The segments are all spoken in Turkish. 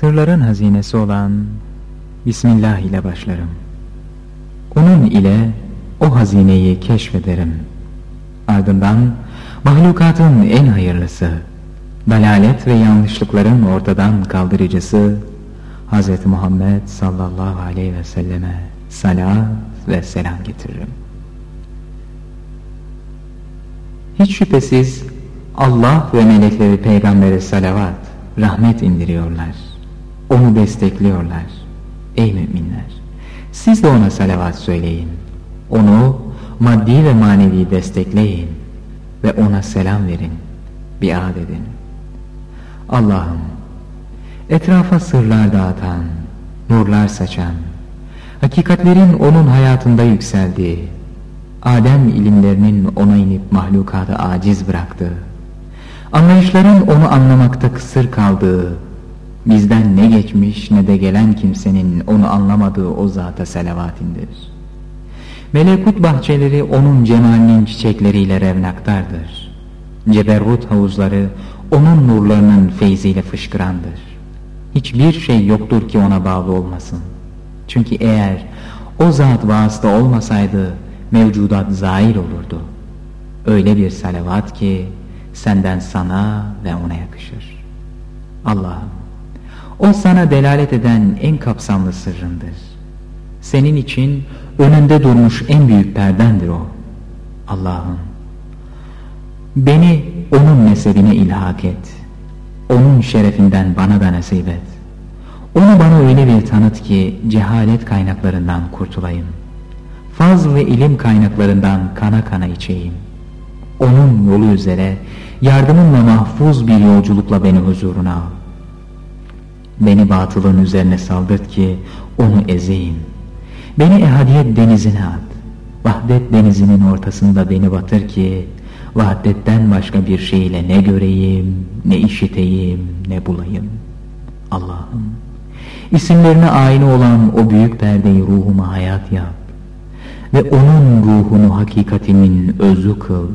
Sırların hazinesi olan Bismillah ile başlarım. Onun ile o hazineyi keşfederim. Ardından mahlukatın en hayırlısı, dalalet ve yanlışlıkların ortadan kaldırıcısı Hz. Muhammed sallallahu aleyhi ve selleme salat ve selam getiririm. Hiç şüphesiz Allah ve melekleri peygambere salavat, rahmet indiriyorlar. Onu destekliyorlar. Ey müminler! Siz de ona salavat söyleyin. Onu maddi ve manevi destekleyin ve ona selam verin, biat edin. Allah'ım, etrafa sırlar dağıtan, nurlar saçan, hakikatlerin onun hayatında yükseldiği, Adem ilimlerinin ona inip mahlukatı aciz bıraktığı, anlayışların onu anlamakta kısır kaldığı, bizden ne geçmiş ne de gelen kimsenin onu anlamadığı o zata selavatindir. Melekut bahçeleri onun cemalinin çiçekleriyle revnaktardır. Ceberrut havuzları onun nurlarının feyziyle fışkırandır. Hiçbir şey yoktur ki ona bağlı olmasın. Çünkü eğer o zat vasıta olmasaydı mevcudat zahir olurdu. Öyle bir salavat ki senden sana ve ona yakışır. Allah'ım o sana delalet eden en kapsamlı sırrındır. Senin için önünde durmuş en büyük perdendir o. Allah'ım beni onun mezhebine ilhak et. Onun şerefinden bana da nasip et. Onu bana öyle bir tanıt ki cehalet kaynaklarından kurtulayım. Faz ilim kaynaklarından kana kana içeyim. Onun yolu üzere yardımınla mahfuz bir yolculukla beni huzuruna al. Beni batılın üzerine saldırt ki onu ezeyim. Beni ehadiyet denizine at. Vahdet denizinin ortasında beni batır ki vahdetten başka bir şeyle ne göreyim, ne işiteyim, ne bulayım. Allah'ım isimlerine aynı olan o büyük perdeyi ruhuma hayat yap ve onun ruhunu hakikatimin özü kıl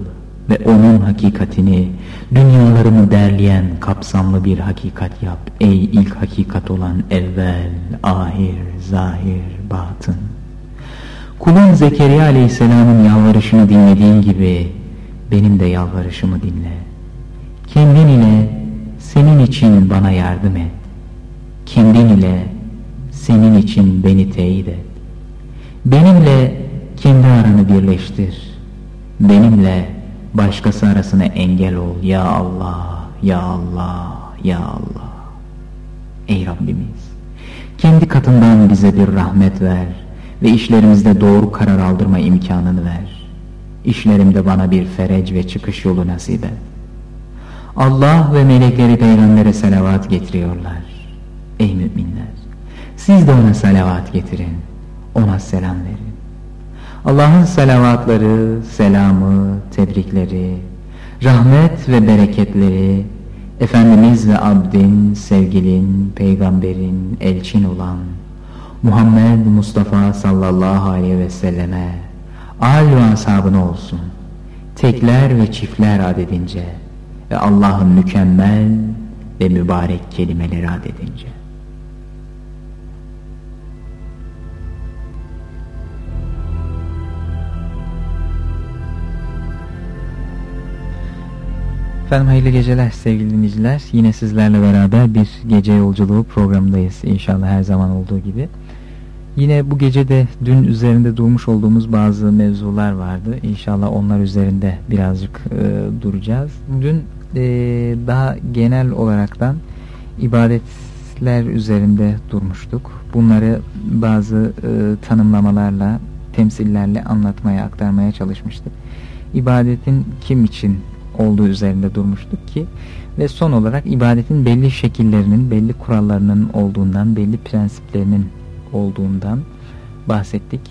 ve onun hakikatini dünyalarımı derleyen kapsamlı bir hakikat yap ey ilk hakikat olan evvel, ahir, zahir, batın. Kulun Zekeriya aleyhisselamın yalvarışını dinlediğin gibi benim de yalvarışımı dinle. Kendin ile senin için bana yardım et. Kendin ile senin için beni teyit et. Benimle kendi aranı birleştir. Benimle başkası arasına engel ol. Ya Allah, Ya Allah, Ya Allah. Ey Rabbimiz! Kendi katından bize bir rahmet ver ve işlerimizde doğru karar aldırma imkanını ver. İşlerimde bana bir ferec ve çıkış yolu nasip et. Allah ve melekleri peygambere salavat getiriyorlar. Ey müminler! Siz de ona salavat getirin. Ona selam verin. Allah'ın salavatları, selamı, tebrikleri, rahmet ve bereketleri Efendimiz ve abdin, sevgilin, peygamberin, elçin olan Muhammed Mustafa sallallahu aleyhi ve selleme al ve ashabına olsun. Tekler ve çiftler adedince ve Allah'ın mükemmel ve mübarek kelimeleri adedince. Efendim hayırlı geceler sevgili dinleyiciler. Yine sizlerle beraber bir gece yolculuğu programındayız inşallah her zaman olduğu gibi. Yine bu gece de dün üzerinde durmuş olduğumuz bazı mevzular vardı. İnşallah onlar üzerinde birazcık e, duracağız. Dün e, daha genel olaraktan ibadetler üzerinde durmuştuk. Bunları bazı e, tanımlamalarla, temsillerle anlatmaya, aktarmaya çalışmıştık. İbadetin kim için olduğu üzerinde durmuştuk ki ve son olarak ibadetin belli şekillerinin, belli kurallarının olduğundan, belli prensiplerinin olduğundan bahsettik.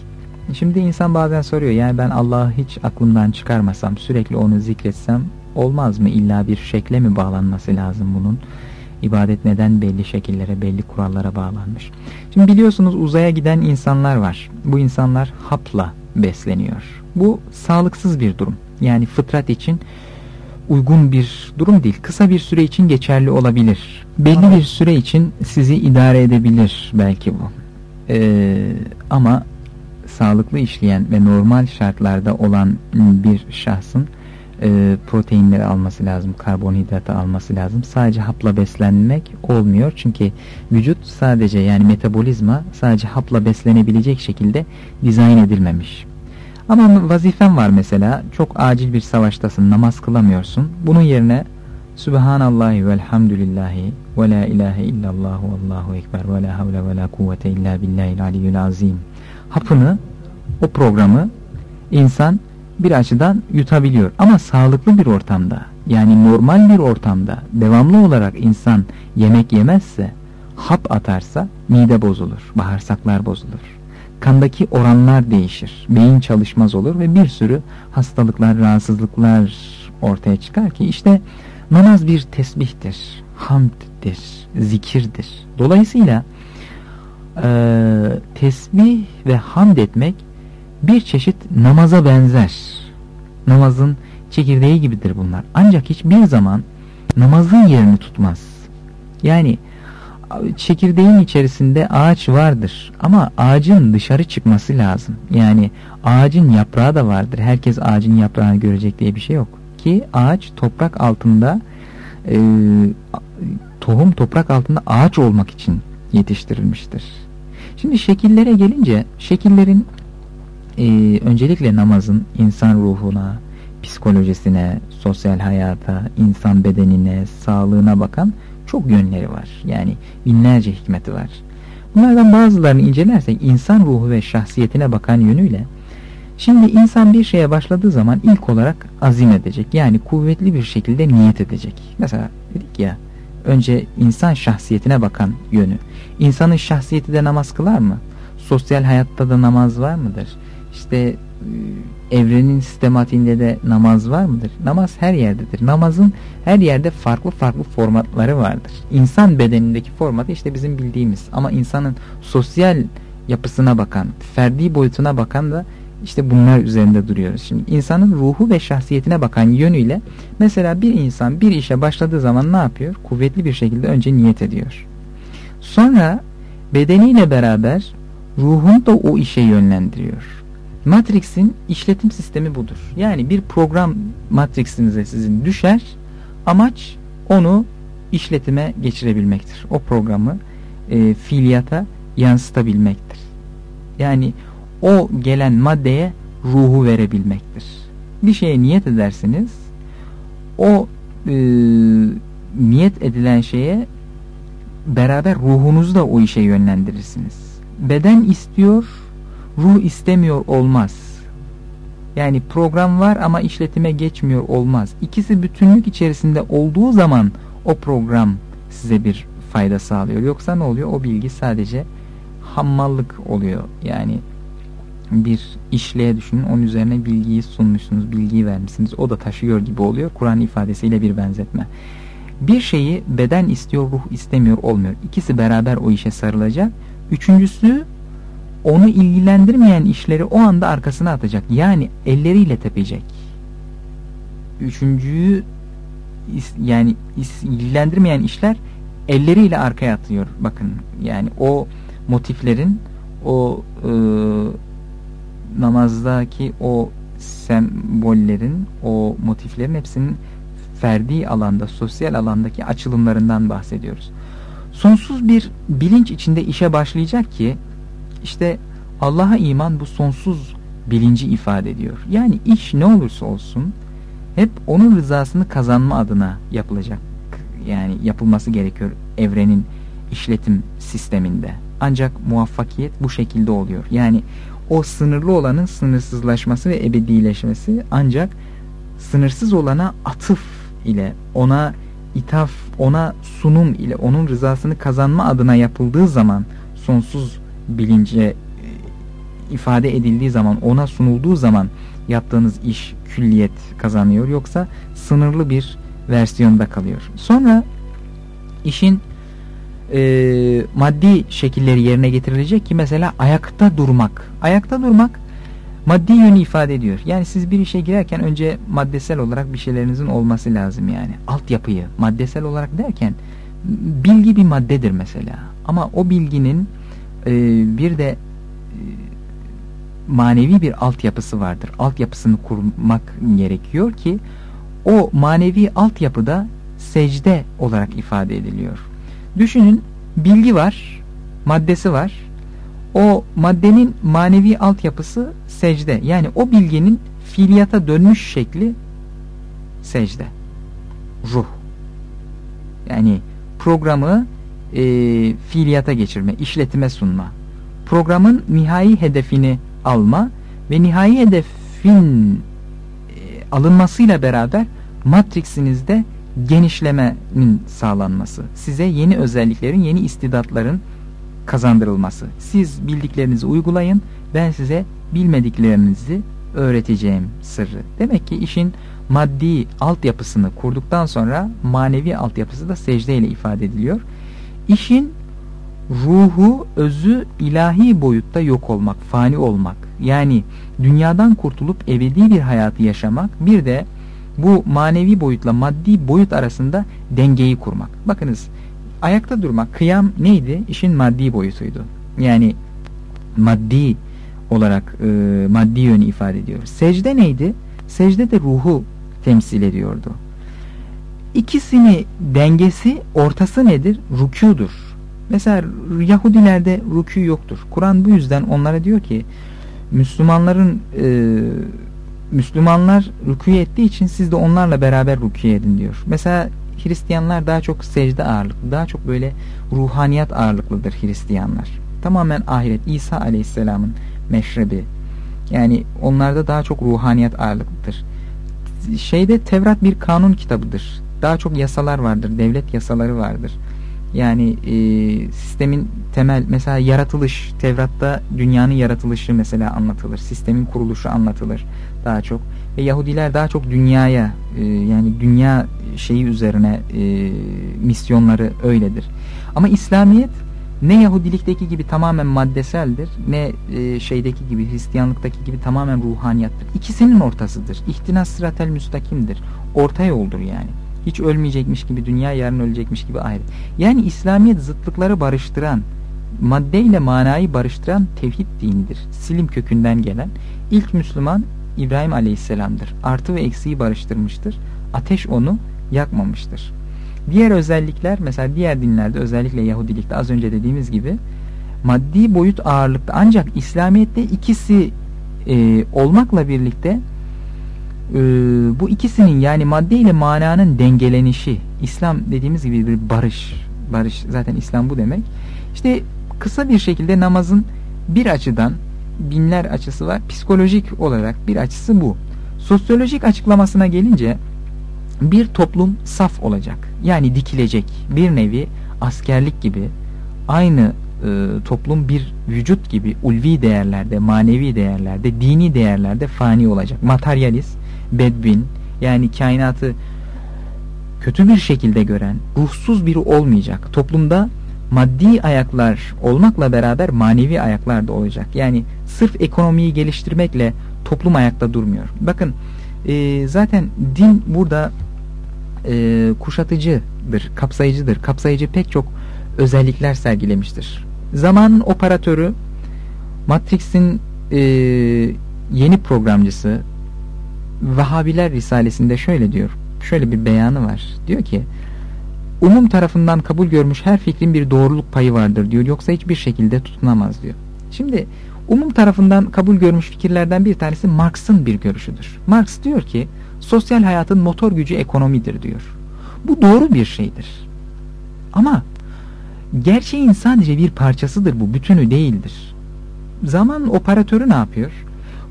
Şimdi insan bazen soruyor yani ben Allah'ı hiç aklımdan çıkarmasam, sürekli onu zikretsem olmaz mı? İlla bir şekle mi bağlanması lazım bunun? İbadet neden belli şekillere, belli kurallara bağlanmış? Şimdi biliyorsunuz uzaya giden insanlar var. Bu insanlar hapla besleniyor. Bu sağlıksız bir durum. Yani fıtrat için uygun bir durum değil. Kısa bir süre için geçerli olabilir. Belli bir süre için sizi idare edebilir belki bu. Ee, ama sağlıklı işleyen ve normal şartlarda olan bir şahsın e, proteinleri alması lazım, karbonhidratı alması lazım. Sadece hapla beslenmek olmuyor. Çünkü vücut sadece yani metabolizma sadece hapla beslenebilecek şekilde dizayn edilmemiş. Ama vazifen var mesela. Çok acil bir savaştasın, namaz kılamıyorsun. Bunun yerine Subhanallahi velhamdülillahi ve la ilahe illallah allahu ekber ve la havle ve la kuvvete illa billahil aliyyül azim. Hapını, o programı insan bir açıdan yutabiliyor. Ama sağlıklı bir ortamda yani normal bir ortamda devamlı olarak insan yemek yemezse hap atarsa mide bozulur, bağırsaklar bozulur. Kandaki oranlar değişir, beyin çalışmaz olur ve bir sürü hastalıklar, rahatsızlıklar ortaya çıkar ki işte namaz bir tesbihtir, hamddir, zikirdir. Dolayısıyla e, tesbih ve hamd etmek bir çeşit namaza benzer. Namazın çekirdeği gibidir bunlar. Ancak hiçbir zaman namazın yerini tutmaz. Yani çekirdeğin içerisinde ağaç vardır ama ağacın dışarı çıkması lazım. Yani ağacın yaprağı da vardır. Herkes ağacın yaprağını görecek diye bir şey yok. Ki ağaç toprak altında e, tohum toprak altında ağaç olmak için yetiştirilmiştir. Şimdi şekillere gelince şekillerin e, öncelikle namazın insan ruhuna, psikolojisine, sosyal hayata, insan bedenine, sağlığına bakan çok yönleri var. Yani binlerce hikmeti var. Bunlardan bazılarını incelersek insan ruhu ve şahsiyetine bakan yönüyle Şimdi insan bir şeye başladığı zaman ilk olarak azim edecek. Yani kuvvetli bir şekilde niyet edecek. Mesela dedik ya önce insan şahsiyetine bakan yönü. İnsanın şahsiyeti de namaz kılar mı? Sosyal hayatta da namaz var mıdır? İşte e, evrenin sistematiğinde de namaz var mıdır? Namaz her yerdedir. Namazın her yerde farklı farklı formatları vardır. İnsan bedenindeki formatı işte bizim bildiğimiz ama insanın sosyal yapısına bakan, ferdi boyutuna bakan da işte bunlar üzerinde duruyoruz. Şimdi insanın ruhu ve şahsiyetine bakan yönüyle mesela bir insan bir işe başladığı zaman ne yapıyor? Kuvvetli bir şekilde önce niyet ediyor. Sonra bedeniyle beraber ruhunu da o işe yönlendiriyor. Matrix'in işletim sistemi budur. Yani bir program Matrix'inize sizin düşer. Amaç onu işletime geçirebilmektir. O programı e, fiiliyata yansıtabilmektir. Yani o gelen maddeye ruhu verebilmektir. Bir şeye niyet edersiniz. O e, niyet edilen şeye beraber ruhunuzu da o işe yönlendirirsiniz. Beden istiyor, ruh istemiyor olmaz. Yani program var ama işletime geçmiyor olmaz. İkisi bütünlük içerisinde olduğu zaman o program size bir fayda sağlıyor. Yoksa ne oluyor? O bilgi sadece hammallık oluyor. Yani bir işleye düşünün. Onun üzerine bilgiyi sunmuşsunuz, bilgiyi vermişsiniz. O da taşıyor gibi oluyor. Kur'an ifadesiyle bir benzetme. Bir şeyi beden istiyor, ruh istemiyor olmuyor. İkisi beraber o işe sarılacak. Üçüncüsü onu ilgilendirmeyen işleri o anda arkasına atacak. Yani elleriyle tepecek. Üçüncüyü yani ilgilendirmeyen işler elleriyle arkaya atıyor. Bakın yani o motiflerin o e, namazdaki o sembollerin o motiflerin hepsinin ferdi alanda sosyal alandaki açılımlarından bahsediyoruz. Sonsuz bir bilinç içinde işe başlayacak ki işte Allah'a iman bu sonsuz bilinci ifade ediyor. Yani iş ne olursa olsun hep onun rızasını kazanma adına yapılacak. Yani yapılması gerekiyor evrenin işletim sisteminde. Ancak muvaffakiyet bu şekilde oluyor. Yani o sınırlı olanın sınırsızlaşması ve ebedileşmesi ancak sınırsız olana atıf ile ona ithaf, ona sunum ile onun rızasını kazanma adına yapıldığı zaman sonsuz bilince e, ifade edildiği zaman ona sunulduğu zaman yaptığınız iş külliyet kazanıyor yoksa sınırlı bir versiyonda kalıyor. Sonra işin e, maddi şekilleri yerine getirilecek ki mesela ayakta durmak. Ayakta durmak maddi yönü ifade ediyor. Yani siz bir işe girerken önce maddesel olarak bir şeylerinizin olması lazım yani. Altyapıyı maddesel olarak derken bilgi bir maddedir mesela. Ama o bilginin e, bir de e, manevi bir altyapısı vardır. Altyapısını kurmak gerekiyor ki o manevi altyapıda secde olarak ifade ediliyor. Düşünün bilgi var, maddesi var. O maddenin manevi altyapısı secde. Yani o bilginin fiiliyata dönmüş şekli secde. Ruh. Yani programı e, fiiliyata geçirme, işletime sunma. Programın nihai hedefini alma ve nihai hedefin e, alınmasıyla beraber matrixinizde genişlemenin sağlanması. Size yeni özelliklerin, yeni istidatların kazandırılması. Siz bildiklerinizi uygulayın, ben size bilmediklerinizi öğreteceğim sırrı. Demek ki işin maddi altyapısını kurduktan sonra manevi altyapısı da secde ile ifade ediliyor. İşin ruhu, özü ilahi boyutta yok olmak, fani olmak. Yani dünyadan kurtulup ebedi bir hayatı yaşamak. Bir de bu manevi boyutla maddi boyut arasında dengeyi kurmak. Bakınız ayakta durmak, kıyam neydi? İşin maddi boyutuydu. Yani maddi olarak e, maddi yönü ifade ediyor. Secde neydi? Secde de ruhu temsil ediyordu. İkisini dengesi ortası nedir? Rükûdur. Mesela Yahudilerde rükû yoktur. Kur'an bu yüzden onlara diyor ki Müslümanların e, Müslümanlar rükû ettiği için siz de onlarla beraber rükû edin diyor. Mesela Hristiyanlar daha çok secde ağırlıklı, daha çok böyle ruhaniyat ağırlıklıdır Hristiyanlar. Tamamen ahiret, İsa Aleyhisselam'ın meşrebi. Yani onlarda daha çok ruhaniyat ağırlıklıdır. Şeyde Tevrat bir kanun kitabıdır. Daha çok yasalar vardır, devlet yasaları vardır. Yani e, sistemin temel mesela yaratılış Tevrat'ta dünyanın yaratılışı mesela anlatılır. Sistemin kuruluşu anlatılır daha çok. Ve Yahudiler daha çok dünyaya e, yani dünya şeyi üzerine e, misyonları öyledir. Ama İslamiyet ne Yahudilikteki gibi tamamen maddeseldir ne e, şeydeki gibi Hristiyanlıktaki gibi tamamen ruhaniyattır. İkisinin ortasıdır. İhtinas sıratel müstakimdir. Orta yoldur yani. Hiç ölmeyecekmiş gibi dünya yarın ölecekmiş gibi ayrı. Yani İslamiyet zıtlıkları barıştıran, madde ile manayı barıştıran tevhid dinidir. Silim kökünden gelen ilk Müslüman İbrahim Aleyhisselam'dır. Artı ve eksiği barıştırmıştır. Ateş onu yakmamıştır. Diğer özellikler mesela diğer dinlerde özellikle Yahudilikte az önce dediğimiz gibi maddi boyut ağırlıkta ancak İslamiyet'te ikisi e, olmakla birlikte e, bu ikisinin yani madde ile mananın dengelenişi İslam dediğimiz gibi bir barış barış zaten İslam bu demek işte kısa bir şekilde namazın bir açıdan binler açısı var psikolojik olarak bir açısı bu sosyolojik açıklamasına gelince bir toplum saf olacak. Yani dikilecek. Bir nevi askerlik gibi aynı e, toplum bir vücut gibi ulvi değerlerde, manevi değerlerde, dini değerlerde fani olacak. Materyalist, bedbin yani kainatı kötü bir şekilde gören, ruhsuz biri olmayacak. Toplumda maddi ayaklar olmakla beraber manevi ayaklar da olacak. Yani sırf ekonomiyi geliştirmekle toplum ayakta durmuyor. Bakın e, zaten din burada e, kuşatıcıdır, kapsayıcıdır. Kapsayıcı pek çok özellikler sergilemiştir. Zamanın operatörü, Matrix'in e, yeni programcısı Vahabiler Risalesi'nde şöyle diyor. Şöyle bir beyanı var. Diyor ki umum tarafından kabul görmüş her fikrin bir doğruluk payı vardır diyor. Yoksa hiçbir şekilde tutunamaz diyor. Şimdi umum tarafından kabul görmüş fikirlerden bir tanesi Marx'ın bir görüşüdür. Marx diyor ki sosyal hayatın motor gücü ekonomidir diyor. Bu doğru bir şeydir. Ama gerçeğin sadece bir parçasıdır bu, bütünü değildir. Zaman operatörü ne yapıyor?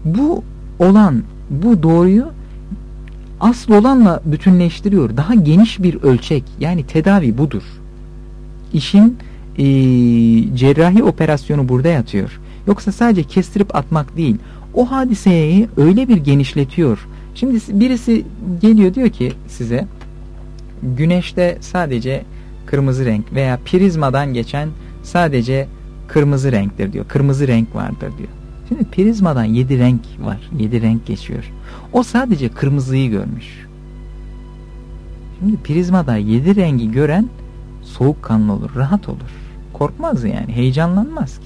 Bu olan, bu doğruyu asıl olanla bütünleştiriyor. Daha geniş bir ölçek, yani tedavi budur. İşin e, cerrahi operasyonu burada yatıyor. Yoksa sadece kestirip atmak değil. O hadiseyi öyle bir genişletiyor Şimdi birisi geliyor diyor ki size güneşte sadece kırmızı renk veya prizmadan geçen sadece kırmızı renktir diyor. Kırmızı renk vardır diyor. Şimdi prizmadan yedi renk var. Yedi renk geçiyor. O sadece kırmızıyı görmüş. Şimdi prizmada yedi rengi gören soğukkanlı olur, rahat olur. Korkmaz yani, heyecanlanmaz ki.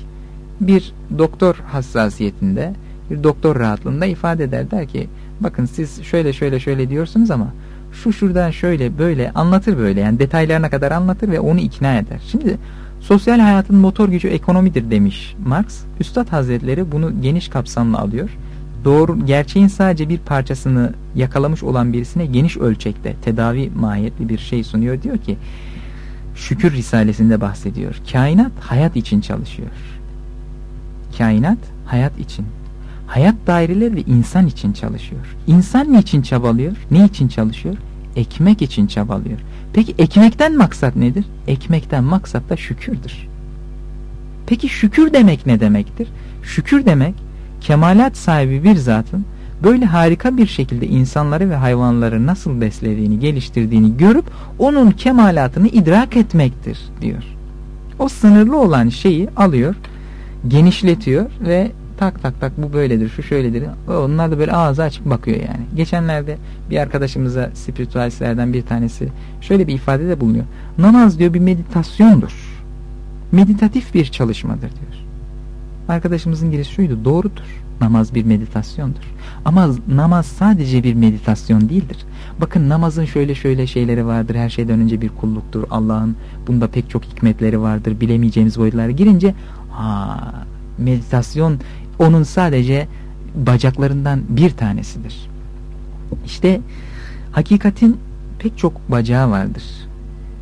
Bir doktor hassasiyetinde, bir doktor rahatlığında ifade eder der ki bakın siz şöyle şöyle şöyle diyorsunuz ama şu şuradan şöyle böyle anlatır böyle yani detaylarına kadar anlatır ve onu ikna eder. Şimdi sosyal hayatın motor gücü ekonomidir demiş Marx. Üstad Hazretleri bunu geniş kapsamlı alıyor. Doğru gerçeğin sadece bir parçasını yakalamış olan birisine geniş ölçekte tedavi mahiyetli bir şey sunuyor. Diyor ki Şükür Risalesinde bahsediyor. Kainat hayat için çalışıyor. Kainat hayat için. Hayat daireleri de insan için çalışıyor. İnsan ne için çabalıyor? Ne için çalışıyor? Ekmek için çabalıyor. Peki ekmekten maksat nedir? Ekmekten maksat da şükürdür. Peki şükür demek ne demektir? Şükür demek kemalat sahibi bir zatın böyle harika bir şekilde insanları ve hayvanları nasıl beslediğini, geliştirdiğini görüp onun kemalatını idrak etmektir diyor. O sınırlı olan şeyi alıyor, genişletiyor ve tak tak tak bu böyledir, şu şöyledir. Onlar da böyle ağzı açık bakıyor yani. Geçenlerde bir arkadaşımıza spiritüalistlerden bir tanesi şöyle bir ifadede bulunuyor. Namaz diyor bir meditasyondur. Meditatif bir çalışmadır diyor. Arkadaşımızın girişi şuydu, doğrudur. Namaz bir meditasyondur. Ama namaz sadece bir meditasyon değildir. Bakın namazın şöyle şöyle şeyleri vardır. Her şeyden önce bir kulluktur. Allah'ın bunda pek çok hikmetleri vardır. Bilemeyeceğimiz boyutlara girince ha, meditasyon onun sadece bacaklarından bir tanesidir. İşte hakikatin pek çok bacağı vardır.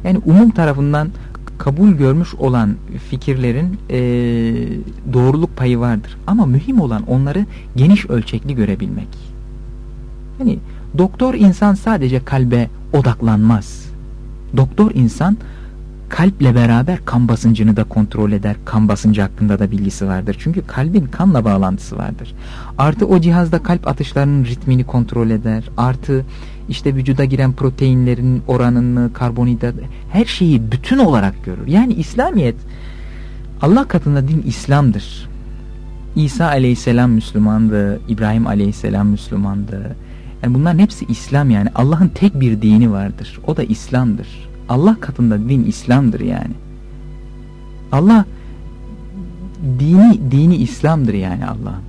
Yani umum tarafından kabul görmüş olan fikirlerin e, doğruluk payı vardır. Ama mühim olan onları geniş ölçekli görebilmek. Yani doktor insan sadece kalbe odaklanmaz. Doktor insan kalple beraber kan basıncını da kontrol eder. Kan basıncı hakkında da bilgisi vardır. Çünkü kalbin kanla bağlantısı vardır. Artı o cihazda kalp atışlarının ritmini kontrol eder. Artı işte vücuda giren proteinlerin oranını, karbonhidrat her şeyi bütün olarak görür. Yani İslamiyet Allah katında din İslam'dır. İsa aleyhisselam Müslümandı, İbrahim aleyhisselam Müslümandı. Yani bunların hepsi İslam yani. Allah'ın tek bir dini vardır. O da İslam'dır. Allah katında din İslam'dır yani. Allah dini dini İslam'dır yani Allah'ın.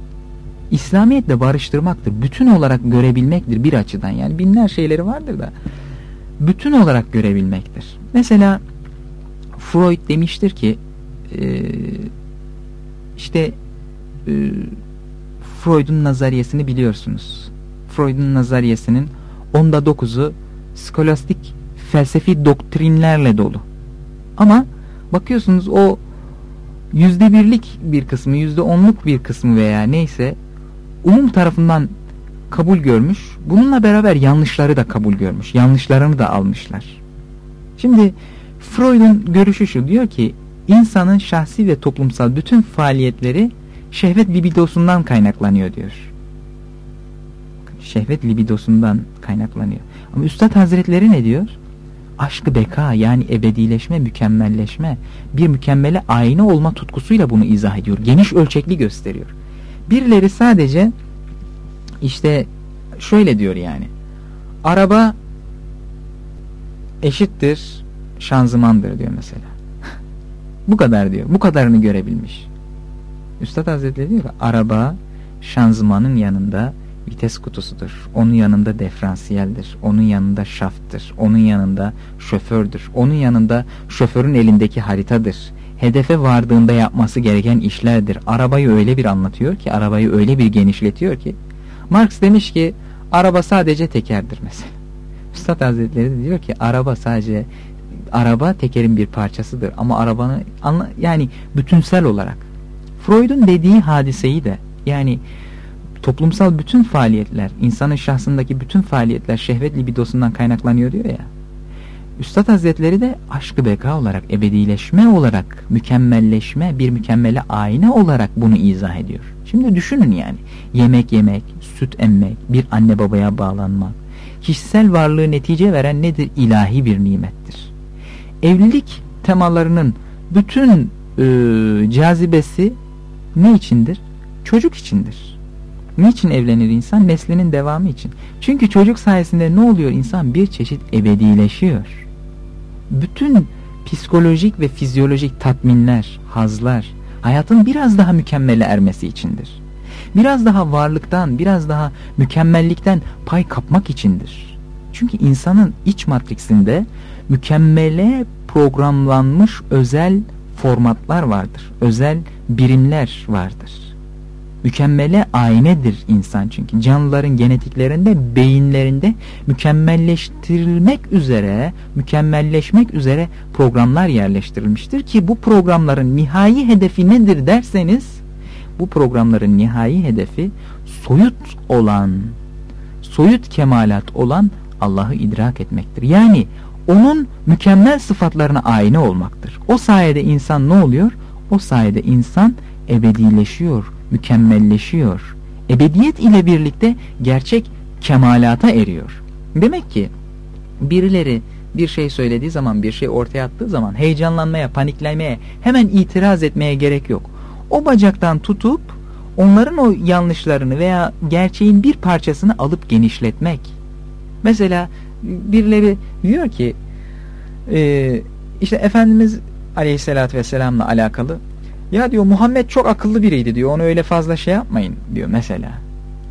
İslamiyetle barıştırmaktır. Bütün olarak görebilmektir bir açıdan. Yani binler şeyleri vardır da bütün olarak görebilmektir. Mesela Freud demiştir ki e, işte e, Freud'un nazariyesini biliyorsunuz. Freud'un nazariyesinin onda dokuzu skolastik felsefi doktrinlerle dolu. Ama bakıyorsunuz o yüzde birlik bir kısmı, yüzde onluk bir kısmı veya neyse umum tarafından kabul görmüş. Bununla beraber yanlışları da kabul görmüş. Yanlışlarını da almışlar. Şimdi Freud'un görüşü şu diyor ki insanın şahsi ve toplumsal bütün faaliyetleri şehvet libidosundan kaynaklanıyor diyor. Şehvet libidosundan kaynaklanıyor. Ama Üstad Hazretleri ne diyor? Aşkı beka yani ebedileşme, mükemmelleşme, bir mükemmele ayna olma tutkusuyla bunu izah ediyor. Geniş ölçekli gösteriyor. Birileri sadece işte şöyle diyor yani. Araba eşittir şanzımandır diyor mesela. bu kadar diyor. Bu kadarını görebilmiş. Üstad Hazretleri diyor ki araba şanzımanın yanında vites kutusudur. Onun yanında diferansiyeldir. Onun yanında şafttır. Onun yanında şofördür. Onun yanında şoförün elindeki haritadır hedefe vardığında yapması gereken işlerdir. Arabayı öyle bir anlatıyor ki, arabayı öyle bir genişletiyor ki. Marx demiş ki, araba sadece tekerdir mesela. Üstad Hazretleri de diyor ki, araba sadece, araba tekerin bir parçasıdır. Ama arabanı, yani bütünsel olarak. Freud'un dediği hadiseyi de, yani toplumsal bütün faaliyetler, insanın şahsındaki bütün faaliyetler şehvet libidosundan kaynaklanıyor diyor ya. Üstad Hazretleri de aşkı beka olarak, ebedileşme olarak, mükemmelleşme, bir mükemmele ayna olarak bunu izah ediyor. Şimdi düşünün yani, yemek yemek, süt emmek, bir anne babaya bağlanmak, kişisel varlığı netice veren nedir? İlahi bir nimettir. Evlilik temalarının bütün e, cazibesi ne içindir? Çocuk içindir. Niçin evlenir insan? Neslinin devamı için. Çünkü çocuk sayesinde ne oluyor? İnsan bir çeşit ebedileşiyor. Bütün psikolojik ve fizyolojik tatminler, hazlar, hayatın biraz daha mükemmele ermesi içindir. Biraz daha varlıktan, biraz daha mükemmellikten pay kapmak içindir. Çünkü insanın iç matriksinde mükemmele programlanmış özel formatlar vardır. Özel birimler vardır. Mükemmele aynedir insan çünkü. Canlıların genetiklerinde, beyinlerinde mükemmelleştirilmek üzere, mükemmelleşmek üzere programlar yerleştirilmiştir ki bu programların nihai hedefi nedir derseniz bu programların nihai hedefi soyut olan, soyut kemalat olan Allah'ı idrak etmektir. Yani onun mükemmel sıfatlarına ayna olmaktır. O sayede insan ne oluyor? O sayede insan ebedileşiyor, mükemmelleşiyor. Ebediyet ile birlikte gerçek kemalata eriyor. Demek ki birileri bir şey söylediği zaman, bir şey ortaya attığı zaman heyecanlanmaya, paniklemeye, hemen itiraz etmeye gerek yok. O bacaktan tutup onların o yanlışlarını veya gerçeğin bir parçasını alıp genişletmek. Mesela birileri diyor ki e, işte Efendimiz Aleyhisselatü Vesselam'la alakalı ya diyor Muhammed çok akıllı biriydi diyor onu öyle fazla şey yapmayın diyor mesela.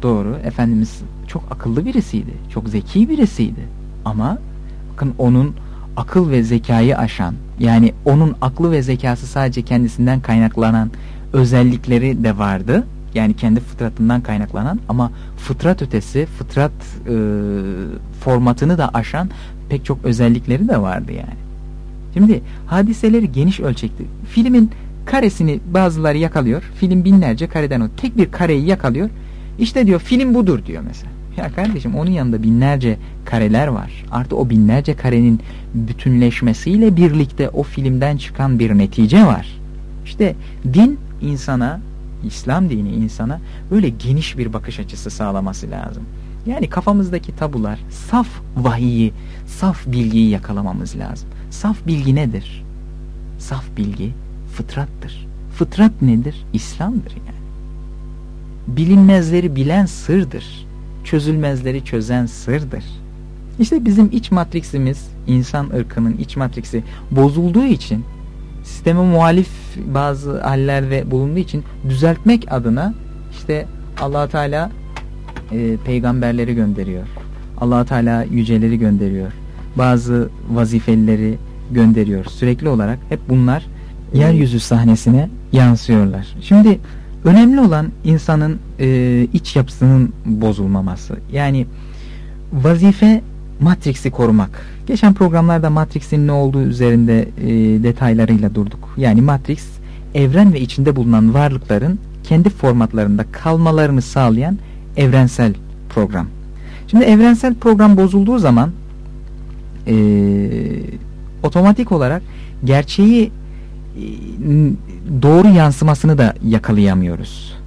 Doğru Efendimiz çok akıllı birisiydi çok zeki birisiydi ama bakın onun akıl ve zekayı aşan yani onun aklı ve zekası sadece kendisinden kaynaklanan özellikleri de vardı yani kendi fıtratından kaynaklanan ama fıtrat ötesi, fıtrat e, formatını da aşan pek çok özellikleri de vardı yani. Şimdi hadiseleri geniş ölçekli. Filmin karesini bazıları yakalıyor. Film binlerce kareden o. Tek bir kareyi yakalıyor. İşte diyor film budur diyor mesela. Ya kardeşim onun yanında binlerce kareler var. Artı o binlerce karenin bütünleşmesiyle birlikte o filmden çıkan bir netice var. İşte din insana İslam dini insana böyle geniş bir bakış açısı sağlaması lazım. Yani kafamızdaki tabular saf vahiyi, saf bilgiyi yakalamamız lazım. Saf bilgi nedir? Saf bilgi fıtrattır. Fıtrat nedir? İslam'dır yani. Bilinmezleri bilen sırdır. Çözülmezleri çözen sırdır. İşte bizim iç matriksimiz, insan ırkının iç matriksi bozulduğu için sisteme muhalif bazı haller ve bulunduğu için düzeltmek adına işte allah Teala e, peygamberleri gönderiyor. allah Teala yüceleri gönderiyor. Bazı vazifelileri gönderiyor. Sürekli olarak hep bunlar yeryüzü sahnesine yansıyorlar. Şimdi önemli olan insanın e, iç yapısının bozulmaması. Yani vazife Matrix'i korumak. Geçen programlarda Matrix'in ne olduğu üzerinde e, detaylarıyla durduk. Yani Matrix evren ve içinde bulunan varlıkların kendi formatlarında kalmalarını sağlayan evrensel program. Şimdi evrensel program bozulduğu zaman e, otomatik olarak gerçeği doğru yansımasını da yakalayamıyoruz.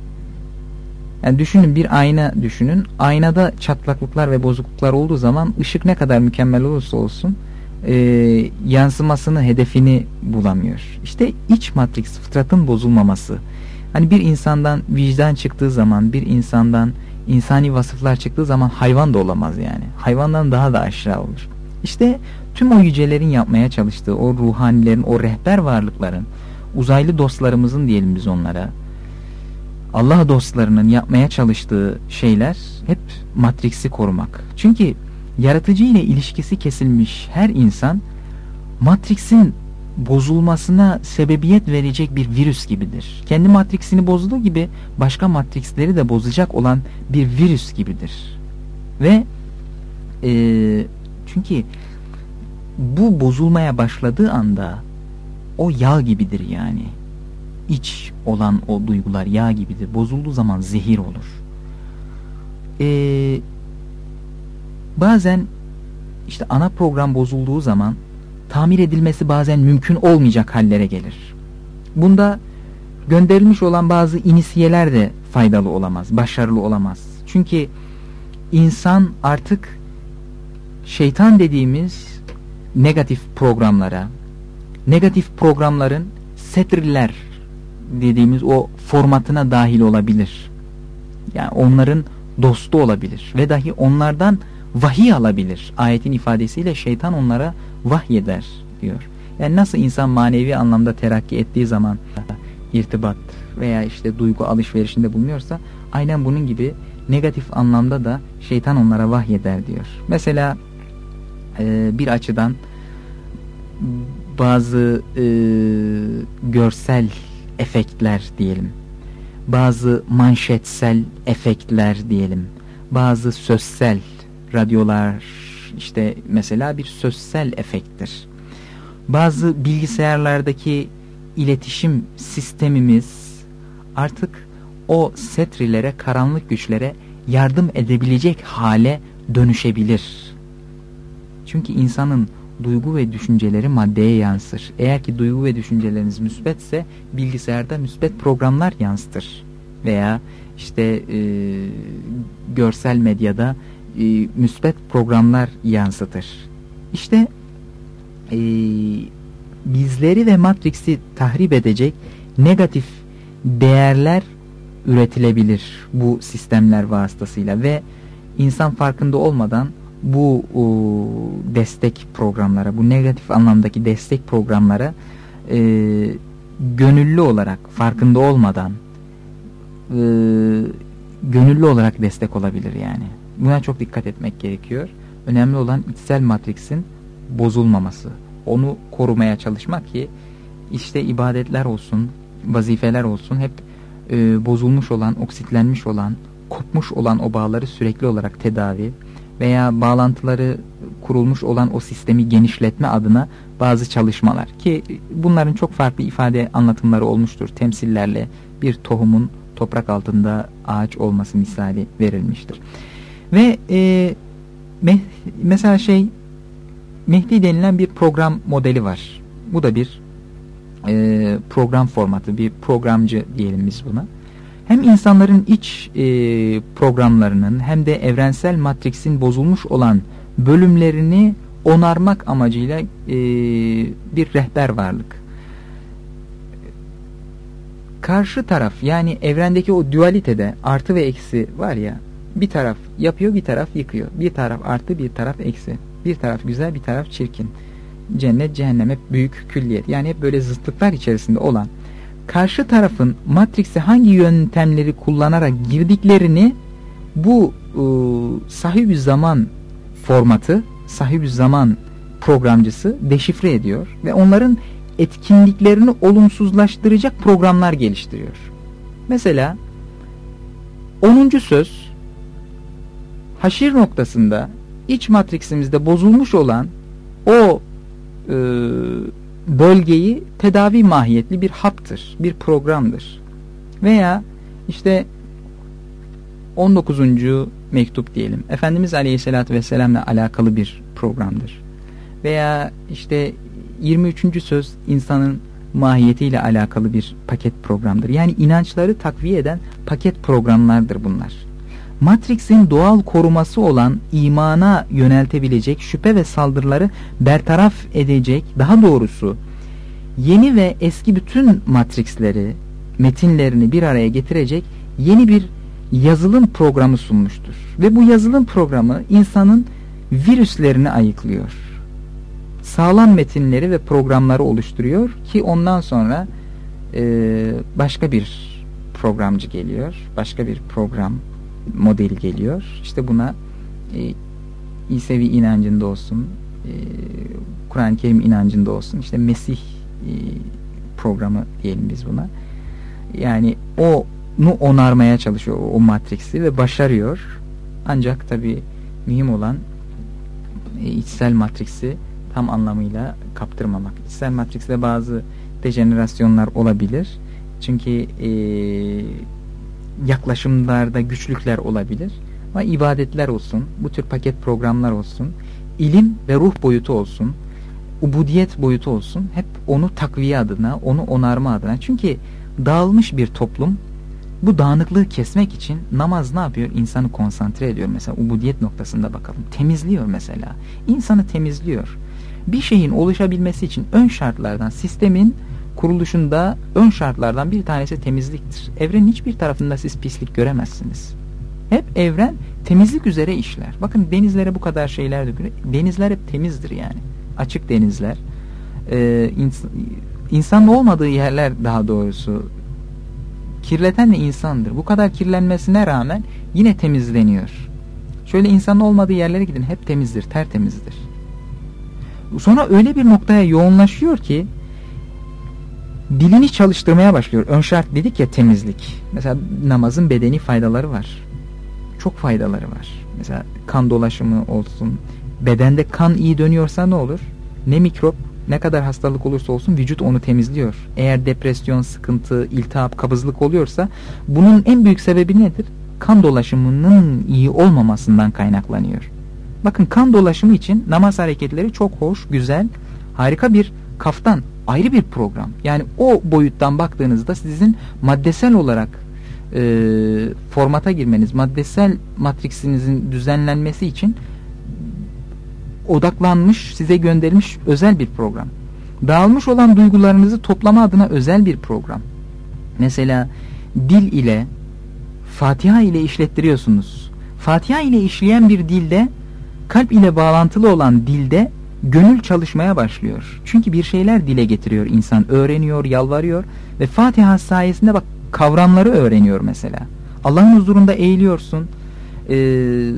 Yani düşünün bir ayna düşünün. Aynada çatlaklıklar ve bozukluklar olduğu zaman ışık ne kadar mükemmel olursa olsun e, yansımasını, hedefini bulamıyor. İşte iç matrix, fıtratın bozulmaması. Hani bir insandan vicdan çıktığı zaman, bir insandan insani vasıflar çıktığı zaman hayvan da olamaz yani. Hayvandan daha da aşağı olur. İşte tüm o yücelerin yapmaya çalıştığı, o ruhanilerin, o rehber varlıkların, uzaylı dostlarımızın diyelim biz onlara, Allah dostlarının yapmaya çalıştığı şeyler hep matriksi korumak. Çünkü yaratıcı ile ilişkisi kesilmiş her insan matriksin bozulmasına sebebiyet verecek bir virüs gibidir. Kendi matriksini bozduğu gibi başka matriksleri de bozacak olan bir virüs gibidir. Ve e, çünkü bu bozulmaya başladığı anda o yağ gibidir yani iç olan o duygular yağ gibidir. Bozulduğu zaman zehir olur. Ee, bazen işte ana program bozulduğu zaman tamir edilmesi bazen mümkün olmayacak hallere gelir. Bunda gönderilmiş olan bazı inisiyeler de faydalı olamaz, başarılı olamaz. Çünkü insan artık şeytan dediğimiz negatif programlara, negatif programların setriller dediğimiz o formatına dahil olabilir. Yani onların dostu olabilir ve dahi onlardan vahiy alabilir. Ayetin ifadesiyle şeytan onlara vahyeder diyor. Yani nasıl insan manevi anlamda terakki ettiği zaman irtibat veya işte duygu alışverişinde bulunuyorsa aynen bunun gibi negatif anlamda da şeytan onlara vahyeder diyor. Mesela e, bir açıdan bazı e, görsel efektler diyelim, bazı manşetsel efektler diyelim, bazı sözsel radyolar işte mesela bir sözsel efekttir. Bazı bilgisayarlardaki iletişim sistemimiz artık o setrilere, karanlık güçlere yardım edebilecek hale dönüşebilir. Çünkü insanın duygu ve düşünceleri maddeye yansır. Eğer ki duygu ve düşünceleriniz müsbetse bilgisayarda müsbet programlar yansıtır. Veya işte e, görsel medyada e, müsbet programlar yansıtır. İşte e, bizleri ve Matrix'i tahrip edecek negatif değerler üretilebilir bu sistemler vasıtasıyla ve insan farkında olmadan bu o, destek programlara, bu negatif anlamdaki destek programlara e, gönüllü olarak, farkında olmadan e, gönüllü olarak destek olabilir yani. Buna çok dikkat etmek gerekiyor. Önemli olan içsel matriksin bozulmaması. Onu korumaya çalışmak ki işte ibadetler olsun, vazifeler olsun hep e, bozulmuş olan, oksitlenmiş olan, kopmuş olan o bağları sürekli olarak tedavi veya bağlantıları kurulmuş olan o sistemi genişletme adına bazı çalışmalar ki bunların çok farklı ifade anlatımları olmuştur. Temsillerle bir tohumun toprak altında ağaç olması misali verilmiştir. Ve e, me mesela şey Mehdi denilen bir program modeli var. Bu da bir e, program formatı, bir programcı diyelim biz buna. Hem insanların iç e, programlarının hem de evrensel matriksin bozulmuş olan bölümlerini onarmak amacıyla e, bir rehber varlık. Karşı taraf yani evrendeki o dualitede artı ve eksi var ya bir taraf yapıyor bir taraf yıkıyor. Bir taraf artı bir taraf eksi. Bir taraf güzel bir taraf çirkin. Cennet cehennem büyük külliyet. Yani hep böyle zıtlıklar içerisinde olan karşı tarafın Matrix'e hangi yöntemleri kullanarak girdiklerini bu e, sahib zaman formatı, sahib zaman programcısı deşifre ediyor ve onların etkinliklerini olumsuzlaştıracak programlar geliştiriyor. Mesela 10. söz haşir noktasında iç matriksimizde bozulmuş olan o e, bölgeyi tedavi mahiyetli bir haptır, bir programdır. Veya işte 19. mektup diyelim. Efendimiz Aleyhisselatü Vesselam'la alakalı bir programdır. Veya işte 23. söz insanın mahiyetiyle alakalı bir paket programdır. Yani inançları takviye eden paket programlardır bunlar. Matrix'in doğal koruması olan imana yöneltebilecek şüphe ve saldırıları bertaraf edecek, daha doğrusu yeni ve eski bütün Matrix'leri, metinlerini bir araya getirecek yeni bir yazılım programı sunmuştur. Ve bu yazılım programı insanın virüslerini ayıklıyor. Sağlam metinleri ve programları oluşturuyor ki ondan sonra e, başka bir programcı geliyor. Başka bir program modeli geliyor. İşte buna e, İsevi inancında olsun, e, Kur'an-ı Kerim inancında olsun, işte Mesih e, programı diyelim biz buna. Yani onu onarmaya çalışıyor o, o matriksi ve başarıyor. Ancak tabi mühim olan e, içsel matriksi tam anlamıyla kaptırmamak. İçsel matrikste bazı dejenerasyonlar olabilir. Çünkü e, yaklaşımlarda güçlükler olabilir. Ama ibadetler olsun, bu tür paket programlar olsun, ilim ve ruh boyutu olsun, ubudiyet boyutu olsun. Hep onu takviye adına, onu onarma adına. Çünkü dağılmış bir toplum bu dağınıklığı kesmek için namaz ne yapıyor? İnsanı konsantre ediyor. Mesela ubudiyet noktasında bakalım. Temizliyor mesela. İnsanı temizliyor. Bir şeyin oluşabilmesi için ön şartlardan sistemin kuruluşunda ön şartlardan bir tanesi temizliktir. Evrenin hiçbir tarafında siz pislik göremezsiniz. Hep evren temizlik üzere işler. Bakın denizlere bu kadar şeyler dökülür. Denizler hep temizdir yani. Açık denizler. Ee, ins insanın olmadığı yerler daha doğrusu kirleten de insandır. Bu kadar kirlenmesine rağmen yine temizleniyor. Şöyle insanın olmadığı yerlere gidin hep temizdir, tertemizdir. Sonra öyle bir noktaya yoğunlaşıyor ki dilini çalıştırmaya başlıyor. Ön şart dedik ya temizlik. Mesela namazın bedeni faydaları var. Çok faydaları var. Mesela kan dolaşımı olsun. Bedende kan iyi dönüyorsa ne olur? Ne mikrop ne kadar hastalık olursa olsun vücut onu temizliyor. Eğer depresyon, sıkıntı, iltihap, kabızlık oluyorsa bunun en büyük sebebi nedir? Kan dolaşımının iyi olmamasından kaynaklanıyor. Bakın kan dolaşımı için namaz hareketleri çok hoş, güzel, harika bir kaftan, ayrı bir program. Yani o boyuttan baktığınızda sizin maddesel olarak e, formata girmeniz, maddesel matriksinizin düzenlenmesi için odaklanmış, size gönderilmiş özel bir program. Dağılmış olan duygularınızı toplama adına özel bir program. Mesela dil ile Fatiha ile işlettiriyorsunuz. Fatiha ile işleyen bir dilde kalp ile bağlantılı olan dilde gönül çalışmaya başlıyor. Çünkü bir şeyler dile getiriyor insan. Öğreniyor, yalvarıyor ve Fatiha sayesinde bak kavramları öğreniyor mesela. Allah'ın huzurunda eğiliyorsun. Ee,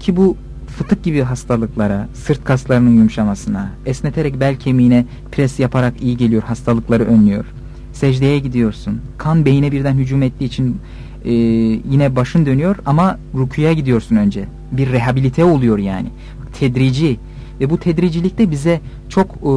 ki bu fıtık gibi hastalıklara, sırt kaslarının yumuşamasına, esneterek bel kemiğine pres yaparak iyi geliyor, hastalıkları önlüyor. Secdeye gidiyorsun. Kan beyine birden hücum ettiği için e, yine başın dönüyor ama rukuya gidiyorsun önce. Bir rehabilite oluyor yani. Tedrici ve bu tedricilikte bize çok e,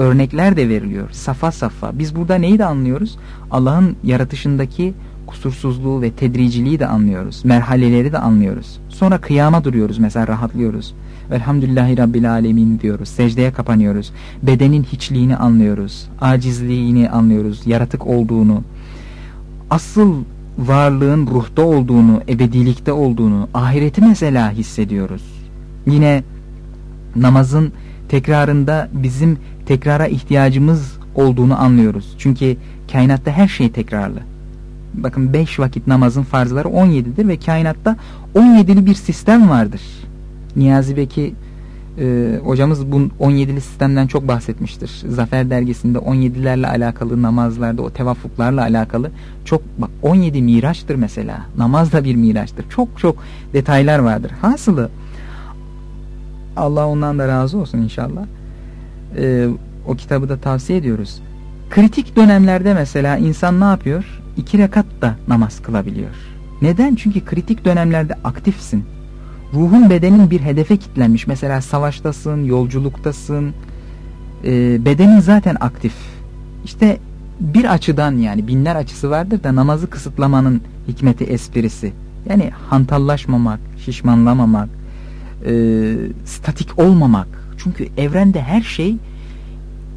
örnekler de veriliyor. Safa safa. Biz burada neyi de anlıyoruz? Allah'ın yaratışındaki kusursuzluğu ve tedriciliği de anlıyoruz. Merhaleleri de anlıyoruz. Sonra kıyama duruyoruz mesela rahatlıyoruz. Velhamdülillahi Rabbil Alemin diyoruz. Secdeye kapanıyoruz. Bedenin hiçliğini anlıyoruz. Acizliğini anlıyoruz. Yaratık olduğunu. Asıl varlığın ruhta olduğunu, ebedilikte olduğunu, ahireti mesela hissediyoruz. Yine namazın tekrarında bizim tekrara ihtiyacımız olduğunu anlıyoruz. Çünkü kainatta her şey tekrarlı. Bakın 5 vakit namazın farzları 17'dir ve kainatta 17'li bir sistem vardır. Niyazi Beki e, hocamız bu 17'li sistemden çok bahsetmiştir. Zafer dergisinde 17'lerle alakalı namazlarda o tevafuklarla alakalı çok bak 17 miraçtır mesela. Namaz da bir miraçtır. Çok çok detaylar vardır. Hasılı Allah ondan da razı olsun inşallah. E, o kitabı da tavsiye ediyoruz. Kritik dönemlerde mesela insan ne yapıyor? İki rekat da namaz kılabiliyor. Neden? Çünkü kritik dönemlerde aktifsin ruhun bedenin bir hedefe kilitlenmiş. Mesela savaştasın, yolculuktasın. E, bedenin zaten aktif. İşte bir açıdan yani binler açısı vardır da namazı kısıtlamanın hikmeti esprisi. Yani hantallaşmamak, şişmanlamamak, e, statik olmamak. Çünkü evrende her şey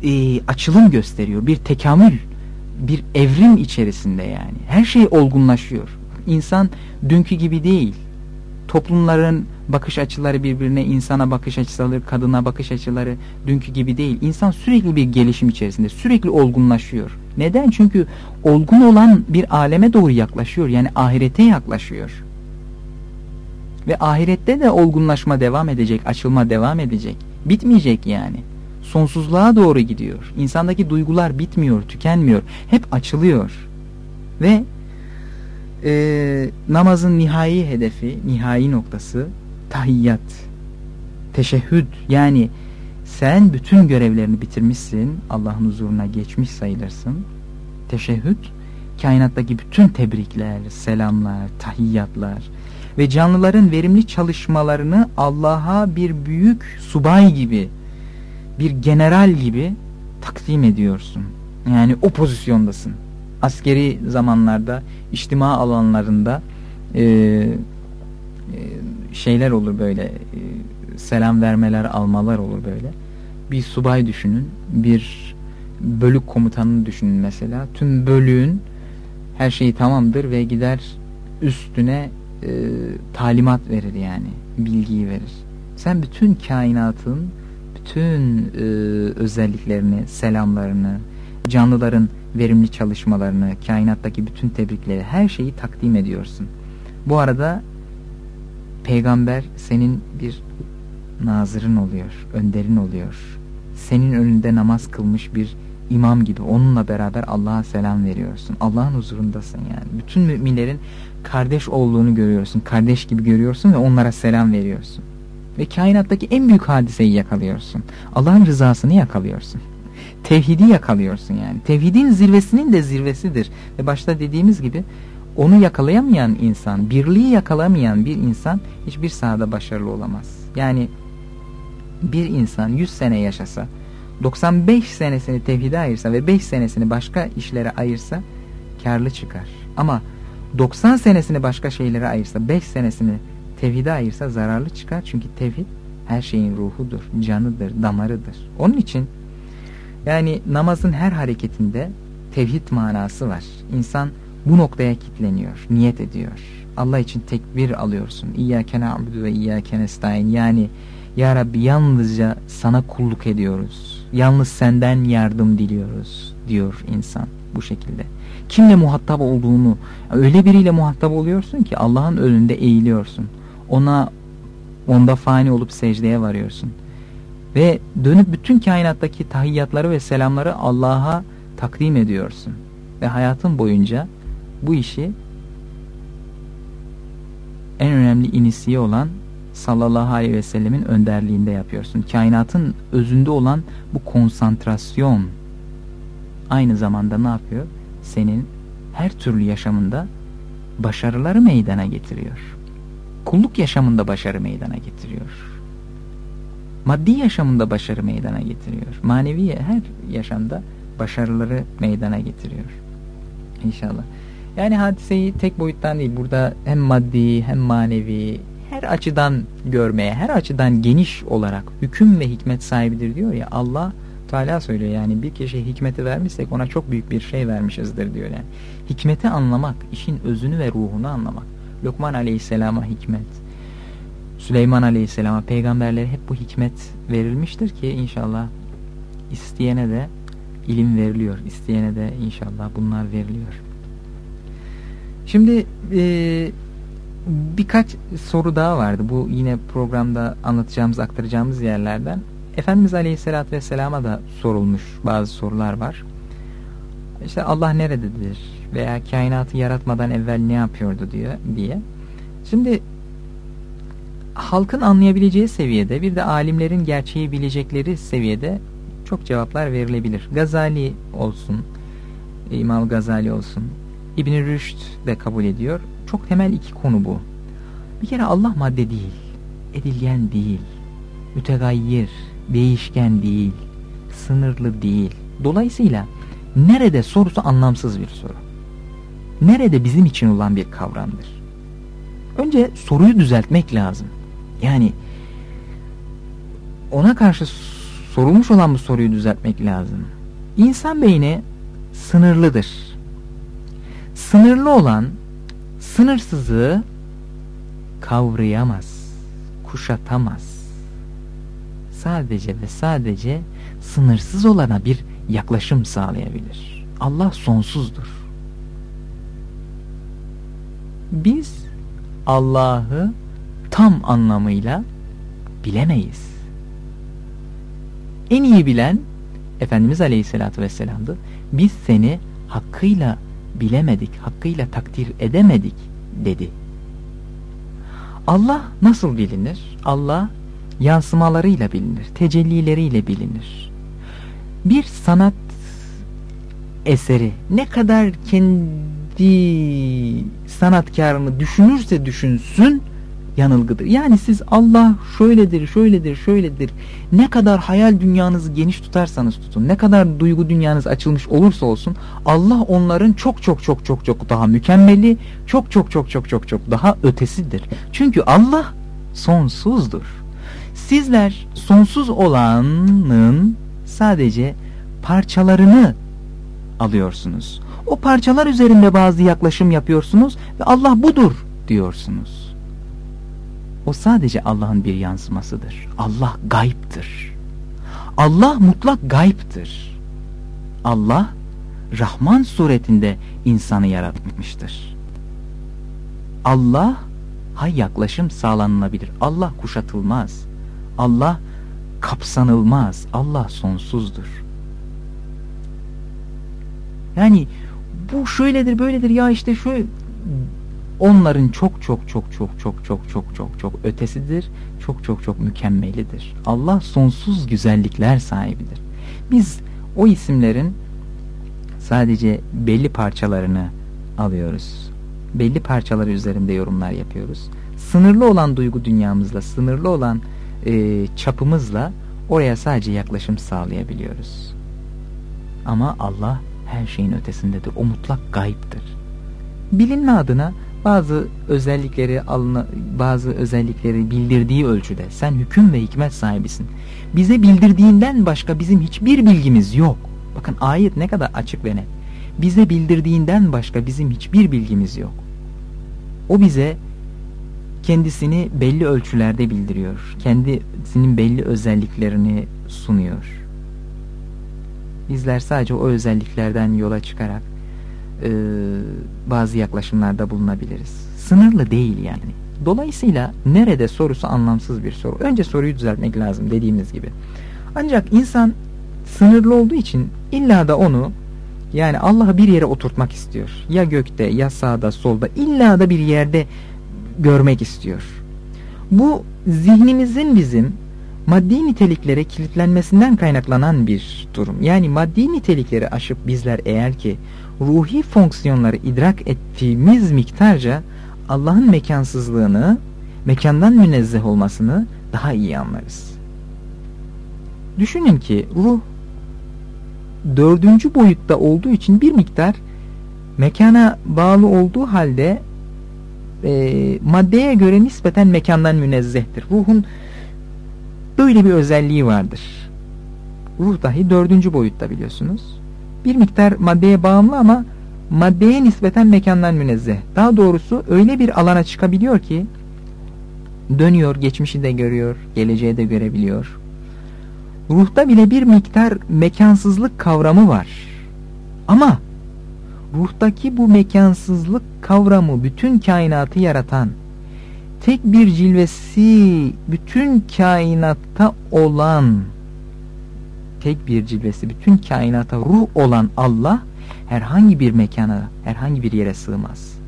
e, açılım gösteriyor. Bir tekamül, bir evrim içerisinde yani. Her şey olgunlaşıyor. İnsan dünkü gibi değil toplumların bakış açıları birbirine, insana bakış açıları, kadına bakış açıları dünkü gibi değil. İnsan sürekli bir gelişim içerisinde, sürekli olgunlaşıyor. Neden? Çünkü olgun olan bir aleme doğru yaklaşıyor. Yani ahirete yaklaşıyor. Ve ahirette de olgunlaşma devam edecek, açılma devam edecek. Bitmeyecek yani. Sonsuzluğa doğru gidiyor. İnsandaki duygular bitmiyor, tükenmiyor. Hep açılıyor. Ve e, namazın nihai hedefi, nihai noktası tahiyyat, teşehhüd yani sen bütün görevlerini bitirmişsin, Allah'ın huzuruna geçmiş sayılırsın. Teşehhüd, kainattaki bütün tebrikler, selamlar, tahiyyatlar ve canlıların verimli çalışmalarını Allah'a bir büyük subay gibi, bir general gibi takdim ediyorsun. Yani o pozisyondasın. Askeri zamanlarda içtima alanlarında e, e, şeyler olur böyle e, selam vermeler almalar olur böyle. Bir subay düşünün bir bölük komutanını düşünün mesela. Tüm bölüğün her şeyi tamamdır ve gider üstüne e, talimat verir yani bilgiyi verir sen bütün kainatın bütün e, özelliklerini selamlarını canlıların verimli çalışmalarını, kainattaki bütün tebrikleri, her şeyi takdim ediyorsun. Bu arada peygamber senin bir nazırın oluyor, önderin oluyor. Senin önünde namaz kılmış bir imam gibi onunla beraber Allah'a selam veriyorsun. Allah'ın huzurundasın yani. Bütün müminlerin kardeş olduğunu görüyorsun. Kardeş gibi görüyorsun ve onlara selam veriyorsun. Ve kainattaki en büyük hadiseyi yakalıyorsun. Allah'ın rızasını yakalıyorsun. Tevhidi yakalıyorsun yani. Tevhidin zirvesinin de zirvesidir. Ve başta dediğimiz gibi onu yakalayamayan insan, birliği yakalamayan bir insan hiçbir sahada başarılı olamaz. Yani bir insan 100 sene yaşasa, 95 senesini tevhide ayırsa ve 5 senesini başka işlere ayırsa karlı çıkar. Ama 90 senesini başka şeylere ayırsa, 5 senesini tevhide ayırsa zararlı çıkar. Çünkü tevhid her şeyin ruhudur, canıdır, damarıdır. Onun için yani namazın her hareketinde tevhid manası var. İnsan bu noktaya kitleniyor, niyet ediyor. Allah için tekbir alıyorsun. İyyâke na'budu ve iyyâke nestaîn. Yani ya Rabbi yalnızca sana kulluk ediyoruz. Yalnız senden yardım diliyoruz diyor insan bu şekilde. Kimle muhatap olduğunu öyle biriyle muhatap oluyorsun ki Allah'ın önünde eğiliyorsun. Ona onda fani olup secdeye varıyorsun. Ve dönüp bütün kainattaki tahiyyatları ve selamları Allah'a takdim ediyorsun. Ve hayatın boyunca bu işi en önemli inisiye olan sallallahu aleyhi ve sellemin önderliğinde yapıyorsun. Kainatın özünde olan bu konsantrasyon aynı zamanda ne yapıyor? Senin her türlü yaşamında başarıları meydana getiriyor. Kulluk yaşamında başarı meydana getiriyor. Maddi yaşamında başarı meydana getiriyor. Manevi her yaşamda başarıları meydana getiriyor. İnşallah. Yani hadiseyi tek boyuttan değil burada hem maddi hem manevi her açıdan görmeye, her açıdan geniş olarak hüküm ve hikmet sahibidir diyor ya Allah Teala söylüyor yani bir kişiye hikmeti vermişsek ona çok büyük bir şey vermişizdir diyor yani. Hikmeti anlamak, işin özünü ve ruhunu anlamak. Lokman Aleyhisselam'a hikmet, Süleyman Aleyhisselam'a peygamberlere hep bu hikmet verilmiştir ki inşallah isteyene de ilim veriliyor. isteyene de inşallah bunlar veriliyor. Şimdi e, birkaç soru daha vardı. Bu yine programda anlatacağımız, aktaracağımız yerlerden. Efendimiz Aleyhisselatü Vesselam'a da sorulmuş bazı sorular var. İşte Allah nerededir veya kainatı yaratmadan evvel ne yapıyordu diye. diye. Şimdi halkın anlayabileceği seviyede bir de alimlerin gerçeği bilecekleri seviyede çok cevaplar verilebilir. Gazali olsun, İmam Gazali olsun, İbn Rüşd de kabul ediyor. Çok temel iki konu bu. Bir kere Allah madde değil, edilgen değil, mütegayyir, değişken değil, sınırlı değil. Dolayısıyla nerede sorusu anlamsız bir soru. Nerede bizim için olan bir kavramdır. Önce soruyu düzeltmek lazım. Yani ona karşı sorulmuş olan bu soruyu düzeltmek lazım. İnsan beyni sınırlıdır. Sınırlı olan sınırsızı kavrayamaz, kuşatamaz. Sadece ve sadece sınırsız olana bir yaklaşım sağlayabilir. Allah sonsuzdur. Biz Allah'ı tam anlamıyla bilemeyiz. En iyi bilen Efendimiz Aleyhisselatü Vesselam'dı. Biz seni hakkıyla bilemedik, hakkıyla takdir edemedik dedi. Allah nasıl bilinir? Allah yansımalarıyla bilinir, tecellileriyle bilinir. Bir sanat eseri ne kadar kendi sanatkarını düşünürse düşünsün yanılgıdır. Yani siz Allah şöyledir, şöyledir, şöyledir. Ne kadar hayal dünyanızı geniş tutarsanız tutun, ne kadar duygu dünyanız açılmış olursa olsun Allah onların çok çok çok çok çok daha mükemmeli, çok çok çok çok çok çok daha ötesidir. Çünkü Allah sonsuzdur. Sizler sonsuz olanın sadece parçalarını alıyorsunuz. O parçalar üzerinde bazı yaklaşım yapıyorsunuz ve Allah budur diyorsunuz. O sadece Allah'ın bir yansımasıdır. Allah gayiptir. Allah mutlak gayiptir. Allah Rahman suretinde insanı yaratmıştır. Allah hay yaklaşım sağlanılabilir. Allah kuşatılmaz. Allah kapsanılmaz. Allah sonsuzdur. Yani bu şöyledir böyledir ya işte şöyle onların çok çok çok çok çok çok çok çok çok ötesidir. Çok çok çok mükemmelidir. Allah sonsuz güzellikler sahibidir. Biz o isimlerin sadece belli parçalarını alıyoruz. Belli parçaları üzerinde yorumlar yapıyoruz. Sınırlı olan duygu dünyamızla, sınırlı olan e, çapımızla oraya sadece yaklaşım sağlayabiliyoruz. Ama Allah her şeyin ötesindedir. O mutlak gayiptir. Bilinme adına bazı özellikleri alına, bazı özellikleri bildirdiği ölçüde sen hüküm ve hikmet sahibisin. Bize bildirdiğinden başka bizim hiçbir bilgimiz yok. Bakın ayet ne kadar açık ve net. Bize bildirdiğinden başka bizim hiçbir bilgimiz yok. O bize kendisini belli ölçülerde bildiriyor. Kendisinin belli özelliklerini sunuyor. Bizler sadece o özelliklerden yola çıkarak e, bazı yaklaşımlarda bulunabiliriz. Sınırlı değil yani. Dolayısıyla nerede sorusu anlamsız bir soru. Önce soruyu düzeltmek lazım dediğimiz gibi. Ancak insan sınırlı olduğu için illa da onu yani Allah'ı bir yere oturtmak istiyor. Ya gökte ya sağda solda illa da bir yerde görmek istiyor. Bu zihnimizin bizim maddi niteliklere kilitlenmesinden kaynaklanan bir durum. Yani maddi nitelikleri aşıp bizler eğer ki ruhi fonksiyonları idrak ettiğimiz miktarca Allah'ın mekansızlığını, mekandan münezzeh olmasını daha iyi anlarız. Düşünün ki ruh dördüncü boyutta olduğu için bir miktar mekana bağlı olduğu halde e, maddeye göre nispeten mekandan münezzehtir. Ruhun böyle bir özelliği vardır. Ruh dahi dördüncü boyutta biliyorsunuz. Bir miktar maddeye bağımlı ama maddeye nispeten mekandan münezzeh. Daha doğrusu öyle bir alana çıkabiliyor ki dönüyor, geçmişi de görüyor, geleceği de görebiliyor. Ruhta bile bir miktar mekansızlık kavramı var. Ama ruhtaki bu mekansızlık kavramı bütün kainatı yaratan, tek bir cilvesi bütün kainatta olan, tek bir cilvesi bütün kainata ruh olan Allah herhangi bir mekana, herhangi bir yere sığmaz.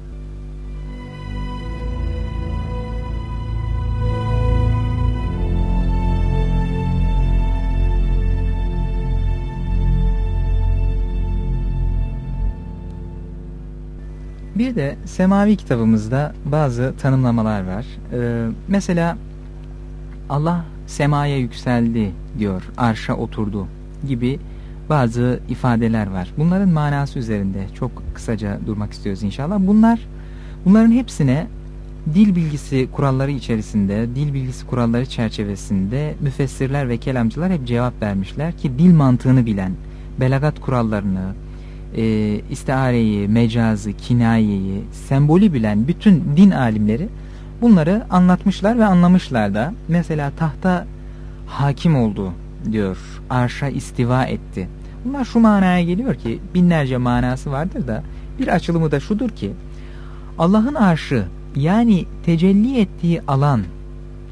Bir de semavi kitabımızda bazı tanımlamalar var. Ee, mesela Allah semaya yükseldi diyor, arşa oturdu gibi bazı ifadeler var. Bunların manası üzerinde çok kısaca durmak istiyoruz inşallah. Bunlar bunların hepsine dil bilgisi kuralları içerisinde, dil bilgisi kuralları çerçevesinde müfessirler ve kelamcılar hep cevap vermişler ki dil mantığını bilen, belagat kurallarını, e, istiareyi, mecazı, kinayeyi, sembolü bilen bütün din alimleri bunları anlatmışlar ve anlamışlar da. Mesela tahta hakim oldu diyor, arşa istiva etti. Bunlar şu manaya geliyor ki binlerce manası vardır da bir açılımı da şudur ki Allah'ın arşı yani tecelli ettiği alan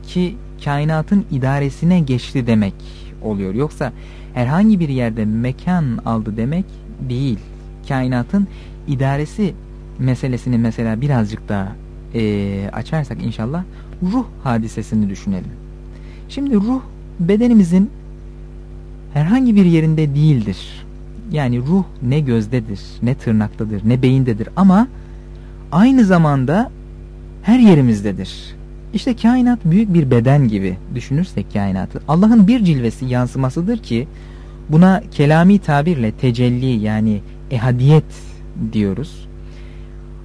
ki kainatın idaresine geçti demek oluyor. Yoksa herhangi bir yerde mekan aldı demek değil kainatın idaresi meselesini mesela birazcık daha e, açarsak inşallah ruh hadisesini düşünelim. Şimdi ruh bedenimizin herhangi bir yerinde değildir. Yani ruh ne gözdedir, ne tırnaktadır, ne beyindedir ama aynı zamanda her yerimizdedir. İşte kainat büyük bir beden gibi düşünürsek kainatı Allah'ın bir cilvesi yansımasıdır ki buna kelami tabirle tecelli yani ehadiyet diyoruz.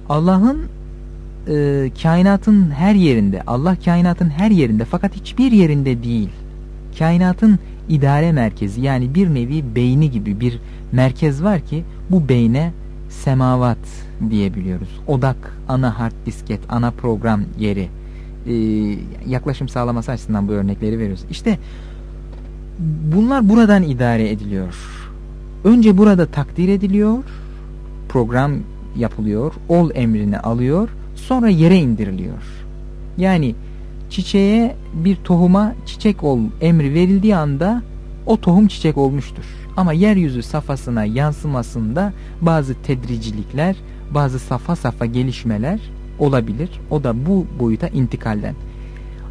Allah'ın e, kainatın her yerinde, Allah kainatın her yerinde fakat hiçbir yerinde değil. Kainatın idare merkezi yani bir nevi beyni gibi bir merkez var ki bu beyne semavat diyebiliyoruz. Odak, ana hard disket, ana program yeri. Ee, yaklaşım sağlaması açısından bu örnekleri veriyoruz. İşte bunlar buradan idare ediliyor. Önce burada takdir ediliyor, program yapılıyor, ol emrini alıyor, sonra yere indiriliyor. Yani çiçeğe bir tohuma çiçek ol emri verildiği anda o tohum çiçek olmuştur. Ama yeryüzü safhasına yansımasında bazı tedricilikler, bazı safa safa gelişmeler olabilir. O da bu boyuta intikalden.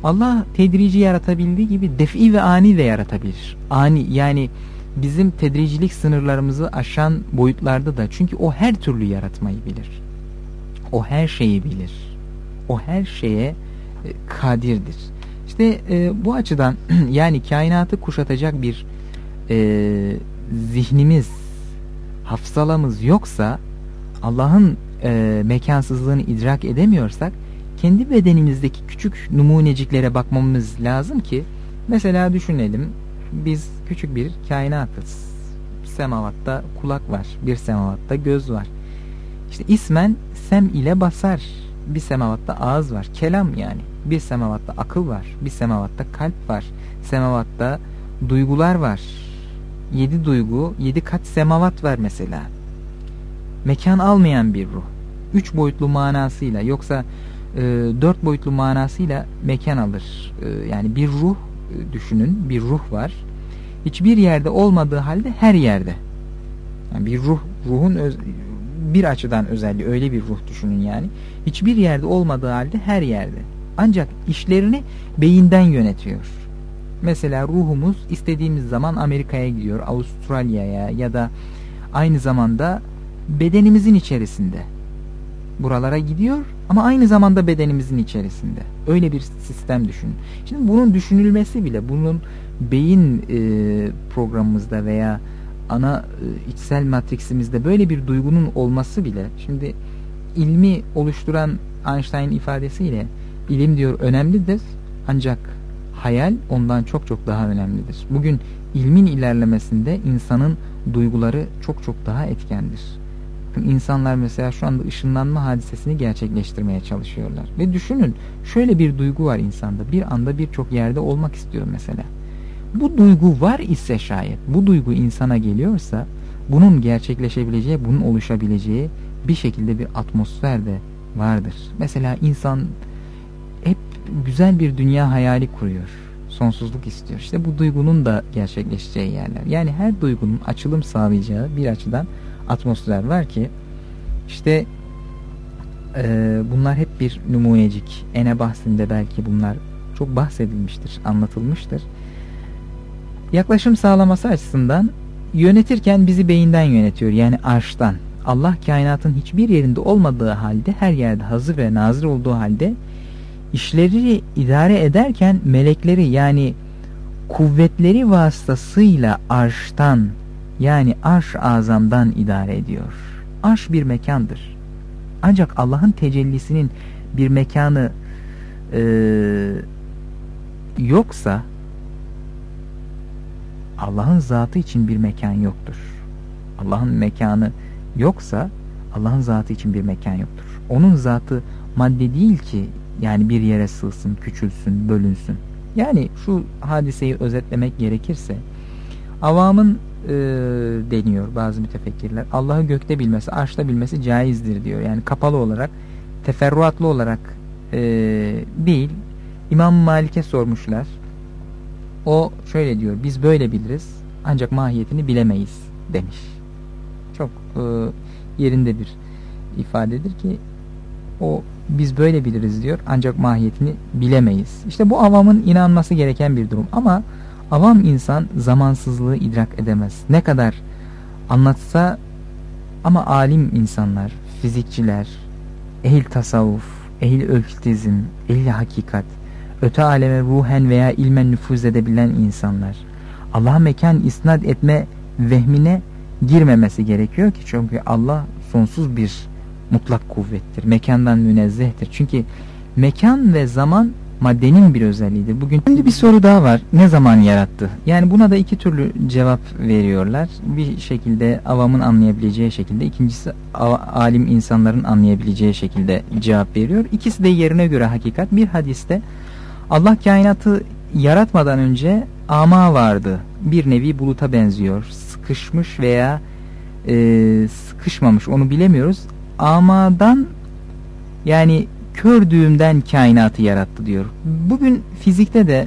Allah tedrici yaratabildiği gibi defi ve ani de yaratabilir. Ani yani bizim tedricilik sınırlarımızı aşan boyutlarda da çünkü o her türlü yaratmayı bilir. O her şeyi bilir. O her şeye e, kadirdir. İşte e, bu açıdan yani kainatı kuşatacak bir e, zihnimiz, hafsalamız yoksa Allah'ın e, mekansızlığını idrak edemiyorsak kendi bedenimizdeki küçük numuneciklere bakmamız lazım ki mesela düşünelim biz küçük bir kainatız. Semavatta kulak var, bir semavatta göz var. İşte ismen sem ile basar. Bir semavatta ağız var, kelam yani. Bir semavatta akıl var, bir semavatta kalp var. Semavatta duygular var. Yedi duygu, yedi kat semavat var mesela. Mekan almayan bir ruh. Üç boyutlu manasıyla yoksa e, dört boyutlu manasıyla mekan alır. E, yani bir ruh düşünün, bir ruh var hiçbir yerde olmadığı halde her yerde. Yani bir ruh, ruhun öz, bir açıdan özelliği öyle bir ruh düşünün yani. Hiçbir yerde olmadığı halde her yerde. Ancak işlerini beyinden yönetiyor. Mesela ruhumuz istediğimiz zaman Amerika'ya gidiyor, Avustralya'ya ya da aynı zamanda bedenimizin içerisinde. Buralara gidiyor ama aynı zamanda bedenimizin içerisinde. Öyle bir sistem düşün. Şimdi bunun düşünülmesi bile, bunun beyin e, programımızda veya ana e, içsel matriksimizde böyle bir duygunun olması bile şimdi ilmi oluşturan Einstein ifadesiyle ilim diyor önemlidir ancak hayal ondan çok çok daha önemlidir. Bugün ilmin ilerlemesinde insanın duyguları çok çok daha etkendir. İnsanlar mesela şu anda ışınlanma hadisesini gerçekleştirmeye çalışıyorlar. Ve düşünün şöyle bir duygu var insanda. Bir anda birçok yerde olmak istiyor mesela. Bu duygu var ise şayet, bu duygu insana geliyorsa bunun gerçekleşebileceği, bunun oluşabileceği bir şekilde bir atmosfer de vardır. Mesela insan hep güzel bir dünya hayali kuruyor. Sonsuzluk istiyor. İşte bu duygunun da gerçekleşeceği yerler. Yani her duygunun açılım sağlayacağı bir açıdan atmosfer var ki işte e, bunlar hep bir numunecik. Ene bahsinde belki bunlar çok bahsedilmiştir, anlatılmıştır. Yaklaşım sağlaması açısından yönetirken bizi beyinden yönetiyor yani arştan. Allah kainatın hiçbir yerinde olmadığı halde her yerde hazır ve nazır olduğu halde işleri idare ederken melekleri yani kuvvetleri vasıtasıyla arştan yani arş azamdan idare ediyor. Arş bir mekandır. Ancak Allah'ın tecellisinin bir mekanı e, yoksa Allah'ın zatı için bir mekan yoktur. Allah'ın mekanı yoksa Allah'ın zatı için bir mekan yoktur. Onun zatı madde değil ki yani bir yere sığsın, küçülsün, bölünsün. Yani şu hadiseyi özetlemek gerekirse avamın e, deniyor bazı mütefekkirler. Allah'ı gökte bilmesi, arşta bilmesi caizdir diyor. Yani kapalı olarak, teferruatlı olarak e, değil. İmam Malik'e sormuşlar. O şöyle diyor, biz böyle biliriz ancak mahiyetini bilemeyiz demiş. Çok e, yerinde bir ifadedir ki o biz böyle biliriz diyor ancak mahiyetini bilemeyiz. İşte bu avamın inanması gereken bir durum ama avam insan zamansızlığı idrak edemez. Ne kadar anlatsa ama alim insanlar, fizikçiler, ehil tasavvuf, ehil ölçütizm, ehil hakikat öte aleme ruhen veya ilmen nüfuz edebilen insanlar. Allah'a mekan isnat etme vehmine girmemesi gerekiyor ki çünkü Allah sonsuz bir mutlak kuvvettir. Mekandan münezzehtir. Çünkü mekan ve zaman maddenin bir özelliğidir. Bugün şimdi bir soru daha var. Ne zaman yarattı? Yani buna da iki türlü cevap veriyorlar. Bir şekilde avamın anlayabileceği şekilde, ikincisi alim insanların anlayabileceği şekilde cevap veriyor. İkisi de yerine göre hakikat. Bir hadiste Allah kainatı yaratmadan önce ama vardı. Bir nevi buluta benziyor. Sık sıkışmış veya e, sıkışmamış onu bilemiyoruz. Amadan yani kör düğümden kainatı yarattı diyor. Bugün fizikte de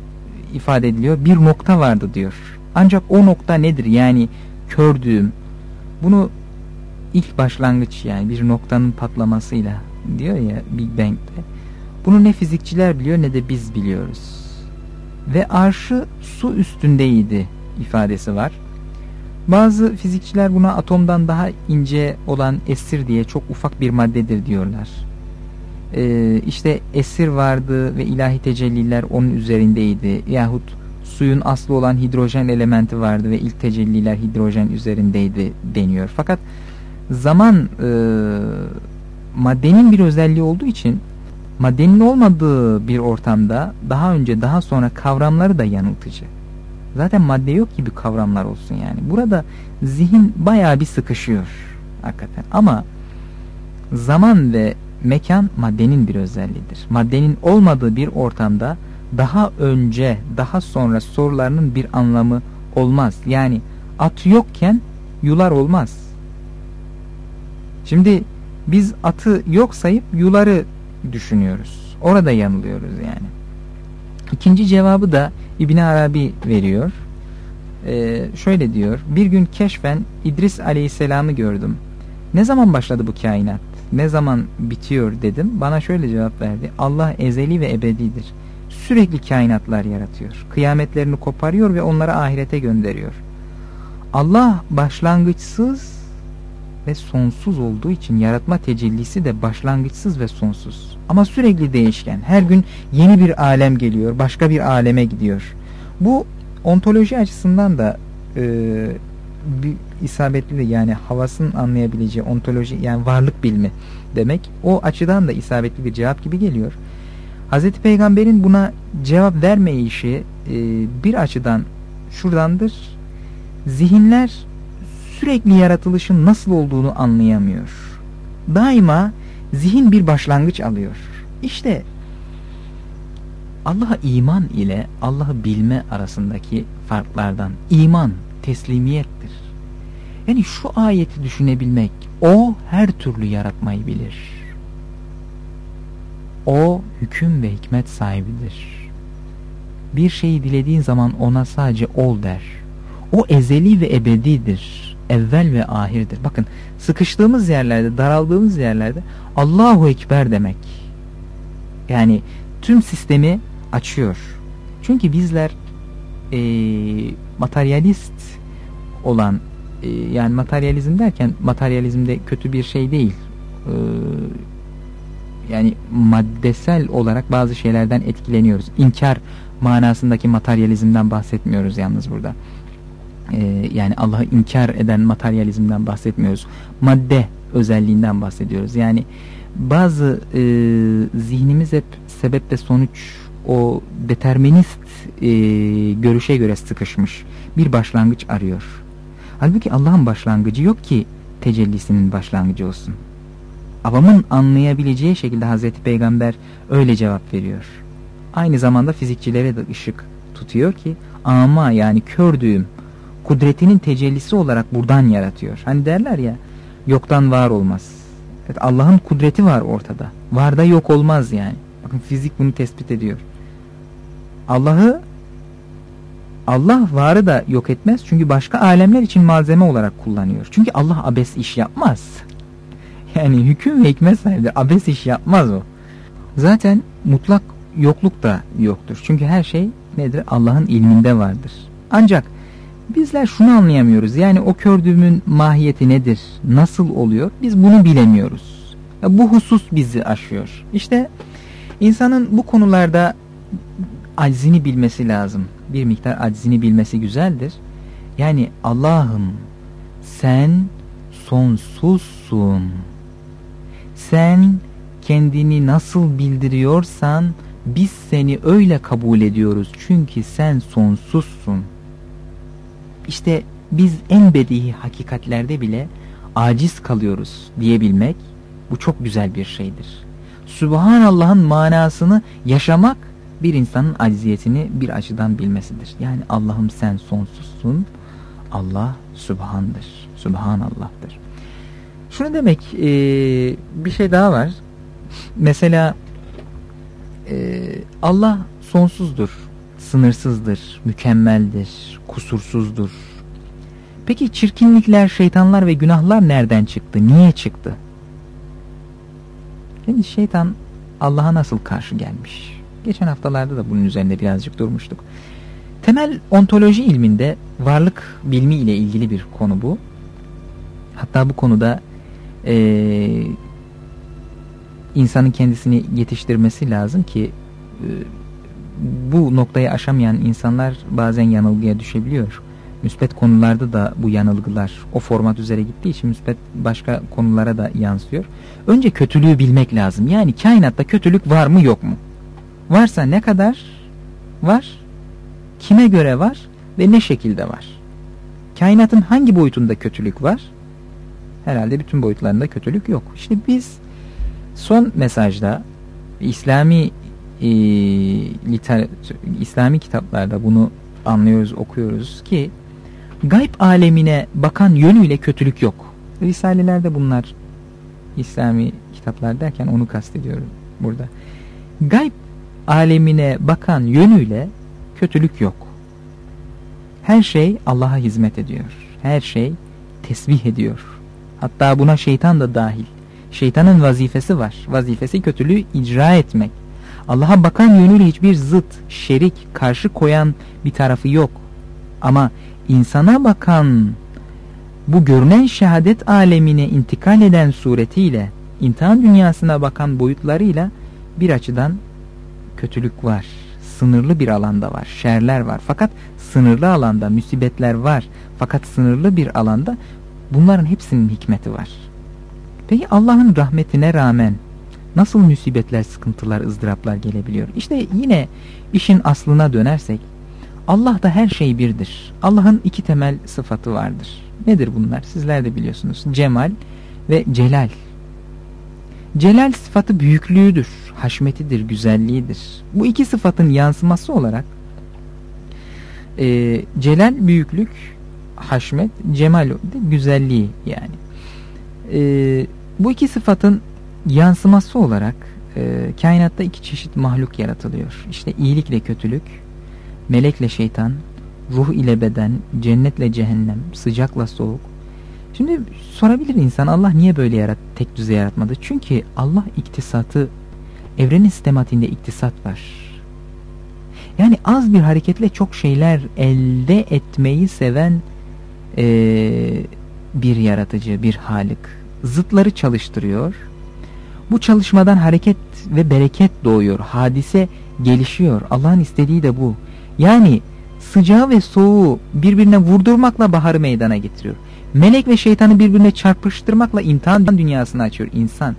ifade ediliyor bir nokta vardı diyor. Ancak o nokta nedir? Yani kör düğüm. Bunu ilk başlangıç yani bir noktanın patlamasıyla diyor ya Big Bang'de. Bunu ne fizikçiler biliyor ne de biz biliyoruz. Ve arşı su üstündeydi ifadesi var. Bazı fizikçiler buna atomdan daha ince olan esir diye çok ufak bir maddedir diyorlar. Ee, işte esir vardı ve ilahi tecelliler onun üzerindeydi. Yahut suyun aslı olan hidrojen elementi vardı ve ilk tecelliler hidrojen üzerindeydi deniyor. Fakat zaman e, maddenin bir özelliği olduğu için maddenin olmadığı bir ortamda daha önce daha sonra kavramları da yanıltıcı. Zaten madde yok gibi kavramlar olsun yani. Burada zihin bayağı bir sıkışıyor hakikaten. Ama zaman ve mekan maddenin bir özelliğidir. Maddenin olmadığı bir ortamda daha önce daha sonra sorularının bir anlamı olmaz. Yani at yokken yular olmaz. Şimdi biz atı yok sayıp yuları düşünüyoruz. Orada yanılıyoruz yani. İkinci cevabı da İbn Arabi veriyor. Ee, şöyle diyor. Bir gün keşfen İdris Aleyhisselam'ı gördüm. Ne zaman başladı bu kainat? Ne zaman bitiyor dedim. Bana şöyle cevap verdi. Allah ezeli ve ebedidir. Sürekli kainatlar yaratıyor. Kıyametlerini koparıyor ve onları ahirete gönderiyor. Allah başlangıçsız ve sonsuz olduğu için yaratma tecellisi de başlangıçsız ve sonsuz. Ama sürekli değişken. Her gün yeni bir alem geliyor, başka bir aleme gidiyor. Bu ontoloji açısından da e, bir isabetli de yani havasının anlayabileceği ontoloji yani varlık bilimi demek. O açıdan da isabetli bir cevap gibi geliyor. Hazreti Peygamber'in buna cevap vermeyişi e, bir açıdan şuradandır. Zihinler sürekli yaratılışın nasıl olduğunu anlayamıyor. Daima zihin bir başlangıç alıyor. İşte Allah'a iman ile Allah'ı bilme arasındaki farklardan iman teslimiyettir. Yani şu ayeti düşünebilmek o her türlü yaratmayı bilir. O hüküm ve hikmet sahibidir. Bir şeyi dilediğin zaman ona sadece ol der. O ezeli ve ebedidir. Evvel ve ahirdir. Bakın sıkıştığımız yerlerde, daraldığımız yerlerde Allahu Ekber demek. Yani tüm sistemi açıyor. Çünkü bizler e, materyalist olan e, yani materyalizm derken materyalizmde kötü bir şey değil. E, yani maddesel olarak bazı şeylerden etkileniyoruz. İnkar manasındaki materyalizmden bahsetmiyoruz yalnız burada. E, yani Allah'ı inkar eden materyalizmden bahsetmiyoruz. Madde özelliğinden bahsediyoruz. Yani bazı e, zihnimiz hep sebep ve sonuç o determinist e, görüşe göre sıkışmış. Bir başlangıç arıyor. Halbuki Allah'ın başlangıcı yok ki tecellisinin başlangıcı olsun. Avamın anlayabileceği şekilde Hazreti Peygamber öyle cevap veriyor. Aynı zamanda fizikçilere de ışık tutuyor ki ama yani kör düğüm kudretinin tecellisi olarak buradan yaratıyor. Hani derler ya yoktan var olmaz. Evet, Allah'ın kudreti var ortada. Var da yok olmaz yani. Bakın fizik bunu tespit ediyor. Allah'ı Allah varı da yok etmez. Çünkü başka alemler için malzeme olarak kullanıyor. Çünkü Allah abes iş yapmaz. Yani hüküm ve hikmet sahibidir. Abes iş yapmaz o. Zaten mutlak yokluk da yoktur. Çünkü her şey nedir? Allah'ın ilminde vardır. Ancak bizler şunu anlayamıyoruz. Yani o kördüğümün mahiyeti nedir? Nasıl oluyor? Biz bunu bilemiyoruz. Bu husus bizi aşıyor. İşte insanın bu konularda aczini bilmesi lazım. Bir miktar aczini bilmesi güzeldir. Yani Allah'ım sen sonsuzsun. Sen kendini nasıl bildiriyorsan biz seni öyle kabul ediyoruz. Çünkü sen sonsuzsun. İşte biz en bedihi hakikatlerde bile aciz kalıyoruz diyebilmek bu çok güzel bir şeydir. Subhanallah'ın manasını yaşamak bir insanın acziyetini bir açıdan bilmesidir. Yani Allah'ım sen sonsuzsun. Allah Subhan'dır. Subhanallah'tır. Şunu demek e, bir şey daha var. Mesela e, Allah sonsuzdur, sınırsızdır, mükemmeldir, kusursuzdur. Peki çirkinlikler, şeytanlar ve günahlar nereden çıktı? Niye çıktı? Şimdi şeytan Allah'a nasıl karşı gelmiş? Geçen haftalarda da bunun üzerinde birazcık durmuştuk. Temel ontoloji ilminde varlık bilmi ile ilgili bir konu bu. Hatta bu konuda e, insanın kendisini yetiştirmesi lazım ki e, bu noktayı aşamayan insanlar bazen yanılgıya düşebiliyor. Müspet konularda da bu yanılgılar o format üzere gittiği için müspet başka konulara da yansıyor. Önce kötülüğü bilmek lazım. Yani kainatta kötülük var mı yok mu? Varsa ne kadar var? Kime göre var? Ve ne şekilde var? Kainatın hangi boyutunda kötülük var? Herhalde bütün boyutlarında kötülük yok. İşte biz son mesajda İslami e, literatür, İslami kitaplarda bunu anlıyoruz, okuyoruz ki gayb alemine bakan yönüyle kötülük yok. Risalelerde bunlar İslami kitaplar derken onu kastediyorum burada. Gayb alemine bakan yönüyle kötülük yok. Her şey Allah'a hizmet ediyor. Her şey tesbih ediyor. Hatta buna şeytan da dahil. Şeytanın vazifesi var. Vazifesi kötülüğü icra etmek. Allah'a bakan yönüyle hiçbir zıt, şerik, karşı koyan bir tarafı yok. Ama insana bakan bu görünen şehadet alemine intikal eden suretiyle imtihan dünyasına bakan boyutlarıyla bir açıdan kötülük var. Sınırlı bir alanda var. Şerler var. Fakat sınırlı alanda müsibetler var. Fakat sınırlı bir alanda bunların hepsinin hikmeti var. Peki Allah'ın rahmetine rağmen nasıl musibetler, sıkıntılar, ızdıraplar gelebiliyor? İşte yine işin aslına dönersek Allah da her şey birdir. Allah'ın iki temel sıfatı vardır. Nedir bunlar? Sizler de biliyorsunuz. Cemal ve celal. Celal sıfatı büyüklüğüdür, haşmetidir, güzelliğidir. Bu iki sıfatın yansıması olarak e, celal büyüklük, haşmet, cemal güzelliği yani. E, bu iki sıfatın yansıması olarak e, kainatta iki çeşit mahluk yaratılıyor. İşte iyilikle kötülük, melekle şeytan, ruh ile beden, cennetle cehennem, sıcakla soğuk. Şimdi sorabilir insan Allah niye böyle yarat, tek düze yaratmadı? Çünkü Allah iktisatı, evrenin sistematiğinde iktisat var. Yani az bir hareketle çok şeyler elde etmeyi seven e, bir yaratıcı, bir halik. Zıtları çalıştırıyor. Bu çalışmadan hareket ve bereket doğuyor. Hadise gelişiyor. Allah'ın istediği de bu. Yani sıcağı ve soğuğu birbirine vurdurmakla baharı meydana getiriyor. Melek ve şeytanı birbirine çarpıştırmakla imtihan dünyasını açıyor insan.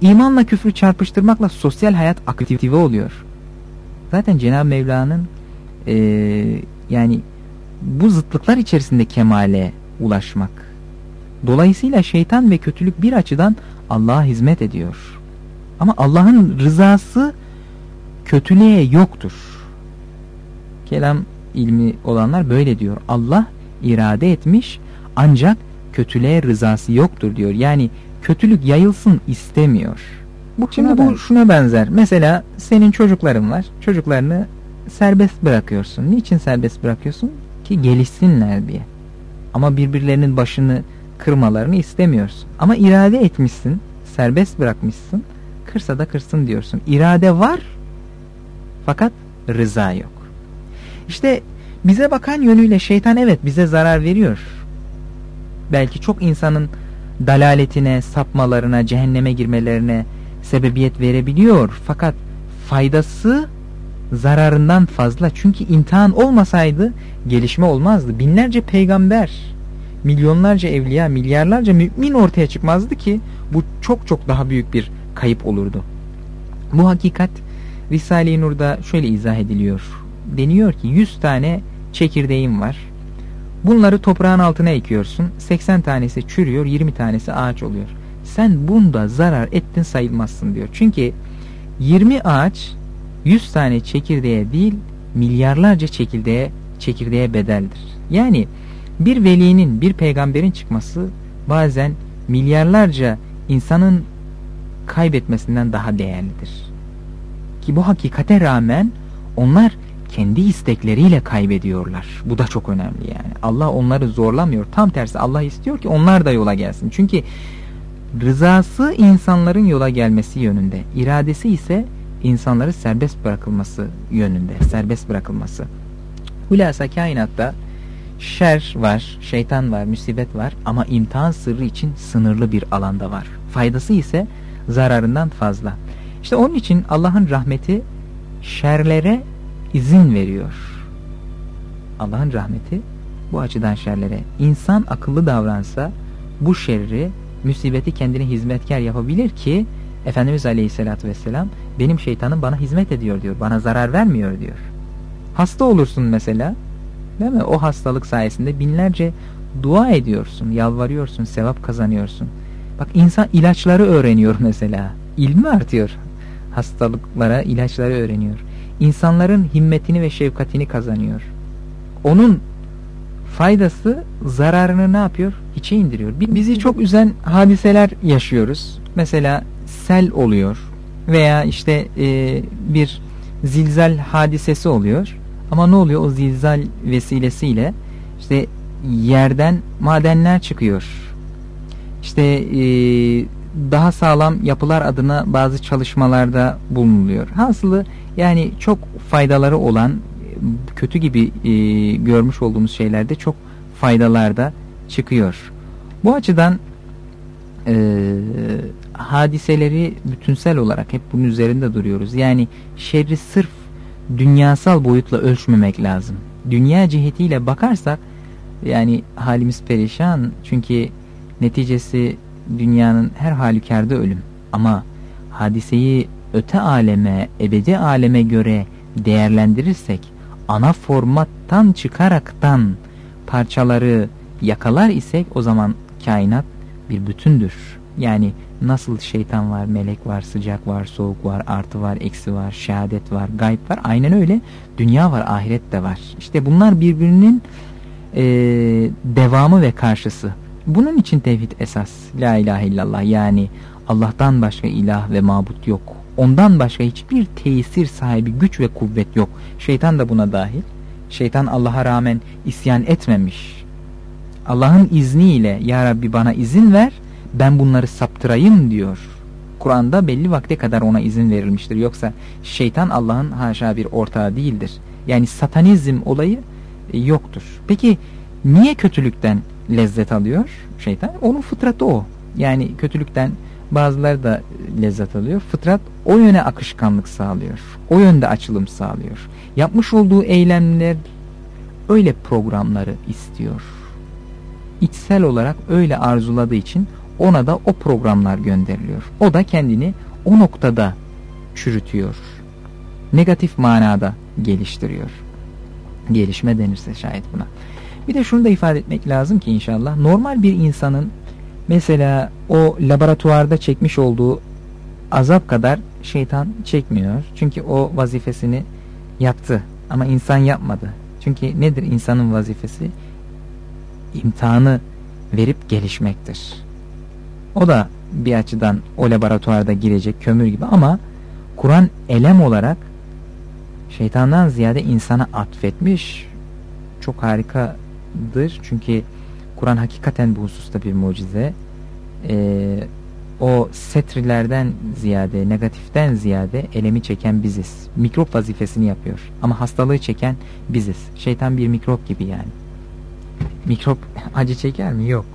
İmanla küfrü çarpıştırmakla sosyal hayat aktive oluyor. Zaten Cenab-ı Mevla'nın e, yani bu zıtlıklar içerisinde kemale ulaşmak. Dolayısıyla şeytan ve kötülük bir açıdan Allah'a hizmet ediyor. Ama Allah'ın rızası kötülüğe yoktur. Kelam ilmi olanlar böyle diyor. Allah irade etmiş ancak kötülüğe rızası yoktur diyor. Yani kötülük yayılsın istemiyor. Bu Şimdi bu şuna benzer. Mesela senin çocukların var. Çocuklarını serbest bırakıyorsun. Niçin serbest bırakıyorsun? Ki gelişsinler diye. Ama birbirlerinin başını kırmalarını istemiyorsun. Ama irade etmişsin. Serbest bırakmışsın. Kırsa da kırsın diyorsun. İrade var. Fakat rıza yok. İşte bize bakan yönüyle şeytan evet bize zarar veriyor. Belki çok insanın dalaletine, sapmalarına, cehenneme girmelerine sebebiyet verebiliyor. Fakat faydası zararından fazla. Çünkü imtihan olmasaydı gelişme olmazdı. Binlerce peygamber, milyonlarca evliya, milyarlarca mümin ortaya çıkmazdı ki bu çok çok daha büyük bir kayıp olurdu. Bu hakikat Risale-i Nur'da şöyle izah ediliyor. Deniyor ki 100 tane çekirdeğim var. Bunları toprağın altına ekiyorsun. 80 tanesi çürüyor, 20 tanesi ağaç oluyor. Sen bunda zarar ettin sayılmazsın diyor. Çünkü 20 ağaç 100 tane çekirdeğe değil milyarlarca çekirdeğe, çekirdeğe bedeldir. Yani Bir velinin, bir peygamberin çıkması bazen milyarlarca insanın kaybetmesinden daha değerlidir. Ki bu hakikate rağmen onlar kendi istekleriyle kaybediyorlar. Bu da çok önemli yani. Allah onları zorlamıyor. Tam tersi Allah istiyor ki onlar da yola gelsin. Çünkü rızası insanların yola gelmesi yönünde. İradesi ise insanları serbest bırakılması yönünde. Serbest bırakılması. Hulasa kainatta şer var, şeytan var, musibet var ama imtihan sırrı için sınırlı bir alanda var. Faydası ise zararından fazla. İşte onun için Allah'ın rahmeti şerlere izin veriyor. Allah'ın rahmeti bu açıdan şerlere. İnsan akıllı davransa bu şerri, musibeti kendine hizmetkar yapabilir ki Efendimiz Aleyhisselatü Vesselam benim şeytanım bana hizmet ediyor diyor. Bana zarar vermiyor diyor. Hasta olursun mesela. Değil mi? O hastalık sayesinde binlerce dua ediyorsun, yalvarıyorsun, sevap kazanıyorsun. Bak insan ilaçları öğreniyor mesela. İlmi artıyor. Hastalıklara ilaçları öğreniyor. İnsanların himmetini ve şefkatini kazanıyor. Onun faydası zararını ne yapıyor? Hiçe indiriyor. Bizi çok üzen hadiseler yaşıyoruz. Mesela sel oluyor veya işte e, bir zilzal hadisesi oluyor. Ama ne oluyor o zilzal vesilesiyle işte yerden madenler çıkıyor. İşte e, daha sağlam yapılar adına bazı çalışmalarda bulunuluyor. Hasılı yani çok faydaları olan kötü gibi e, görmüş olduğumuz şeylerde çok faydalar da çıkıyor. Bu açıdan e, hadiseleri bütünsel olarak hep bunun üzerinde duruyoruz. Yani şerri sırf dünyasal boyutla ölçmemek lazım. Dünya cihetiyle bakarsak yani halimiz perişan çünkü neticesi dünyanın her halükarda ölüm. Ama hadiseyi öte aleme, ebedi aleme göre değerlendirirsek ana formattan çıkaraktan parçaları yakalar isek o zaman kainat bir bütündür. Yani nasıl şeytan var, melek var, sıcak var, soğuk var, artı var, eksi var, şehadet var, gayb var. Aynen öyle. Dünya var, ahiret de var. İşte bunlar birbirinin e, devamı ve karşısı. Bunun için tevhid esas. La ilahe illallah yani Allah'tan başka ilah ve mabut yok. Ondan başka hiçbir tesir sahibi güç ve kuvvet yok. Şeytan da buna dahil. Şeytan Allah'a rağmen isyan etmemiş. Allah'ın izniyle ya Rabbi bana izin ver ben bunları saptırayım diyor. Kur'an'da belli vakte kadar ona izin verilmiştir. Yoksa şeytan Allah'ın haşa bir ortağı değildir. Yani satanizm olayı e, yoktur. Peki niye kötülükten lezzet alıyor şeytan? Onun fıtratı o. Yani kötülükten bazıları da lezzet alıyor. Fıtrat o yöne akışkanlık sağlıyor. O yönde açılım sağlıyor. Yapmış olduğu eylemler öyle programları istiyor. İçsel olarak öyle arzuladığı için ona da o programlar gönderiliyor. O da kendini o noktada çürütüyor. Negatif manada geliştiriyor. Gelişme denirse şayet buna. Bir de şunu da ifade etmek lazım ki inşallah normal bir insanın mesela o laboratuvarda çekmiş olduğu azap kadar şeytan çekmiyor. Çünkü o vazifesini yaptı ama insan yapmadı. Çünkü nedir insanın vazifesi? İmtihanı verip gelişmektir. O da bir açıdan o laboratuvarda girecek kömür gibi ama Kur'an elem olarak şeytandan ziyade insana atfetmiş. Çok harikadır çünkü Kur'an hakikaten bu hususta bir mucize. Ee, o setrilerden ziyade, negatiften ziyade elemi çeken biziz. Mikrop vazifesini yapıyor. Ama hastalığı çeken biziz. Şeytan bir mikrop gibi yani. Mikrop acı çeker mi? Yok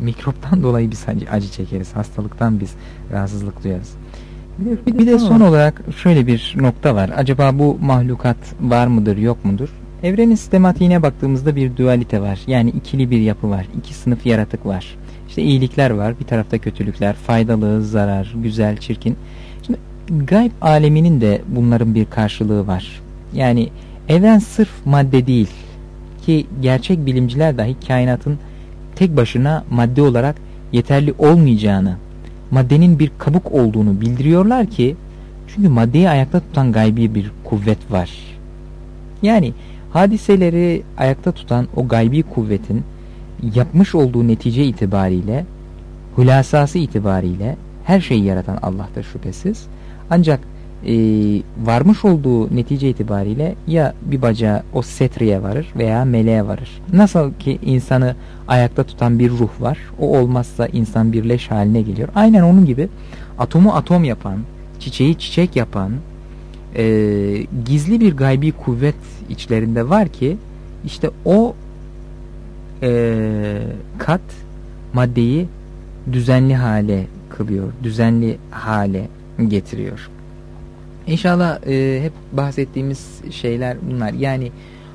mikroptan dolayı biz acı çekeriz. Hastalıktan biz rahatsızlık duyarız. Bir de, bir, bir de son olarak şöyle bir nokta var. Acaba bu mahlukat var mıdır yok mudur? Evrenin sistematiğine baktığımızda bir dualite var. Yani ikili bir yapı var. İki sınıf yaratık var. İşte iyilikler var. Bir tarafta kötülükler. Faydalı, zarar, güzel, çirkin. Şimdi gayb aleminin de bunların bir karşılığı var. Yani evren sırf madde değil. Ki gerçek bilimciler dahi kainatın tek başına madde olarak yeterli olmayacağını, maddenin bir kabuk olduğunu bildiriyorlar ki çünkü maddeyi ayakta tutan gaybi bir kuvvet var. Yani Hadiseleri ayakta tutan o gaybi kuvvetin yapmış olduğu netice itibariyle, hülasası itibariyle her şeyi yaratan Allah'tır şüphesiz. Ancak e, varmış olduğu netice itibariyle ya bir bacağı o setriye varır veya meleğe varır. Nasıl ki insanı ayakta tutan bir ruh var. O olmazsa insan birleş haline geliyor. Aynen onun gibi atomu atom yapan, çiçeği çiçek yapan e, gizli bir gaybi kuvvet içlerinde var ki işte o e, kat maddeyi düzenli hale kılıyor. Düzenli hale getiriyor. İnşallah e, hep bahsettiğimiz şeyler bunlar. Yani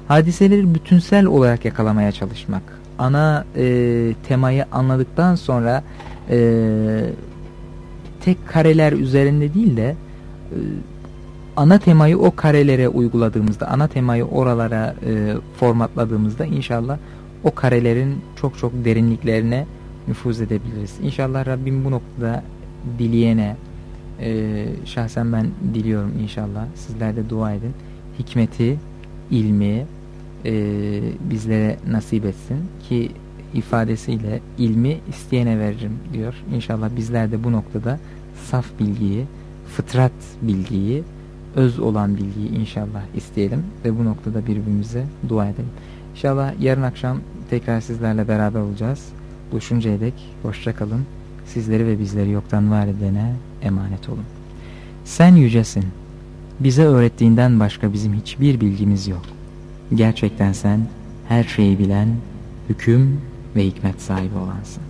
hadiseleri bütünsel olarak yakalamaya çalışmak. Ana e, temayı anladıktan sonra e, tek kareler üzerinde değil de e, ana temayı o karelere uyguladığımızda, ana temayı oralara e, formatladığımızda inşallah o karelerin çok çok derinliklerine nüfuz edebiliriz. İnşallah Rabbim bu noktada dileyene, e, şahsen ben diliyorum inşallah. Sizler de dua edin. Hikmeti, ilmi e, bizlere nasip etsin ki ifadesiyle ilmi isteyene veririm diyor. İnşallah bizler de bu noktada saf bilgiyi, fıtrat bilgiyi, öz olan bilgiyi inşallah isteyelim ve bu noktada birbirimize dua edelim. İnşallah yarın akşam tekrar sizlerle beraber olacağız. Buluşuncaya dek hoşça kalın. Sizleri ve bizleri yoktan var edene emanet olun. Sen yücesin. Bize öğrettiğinden başka bizim hiçbir bilgimiz yok. Gerçekten sen her şeyi bilen, hüküm ve hikmet sahibi olansın.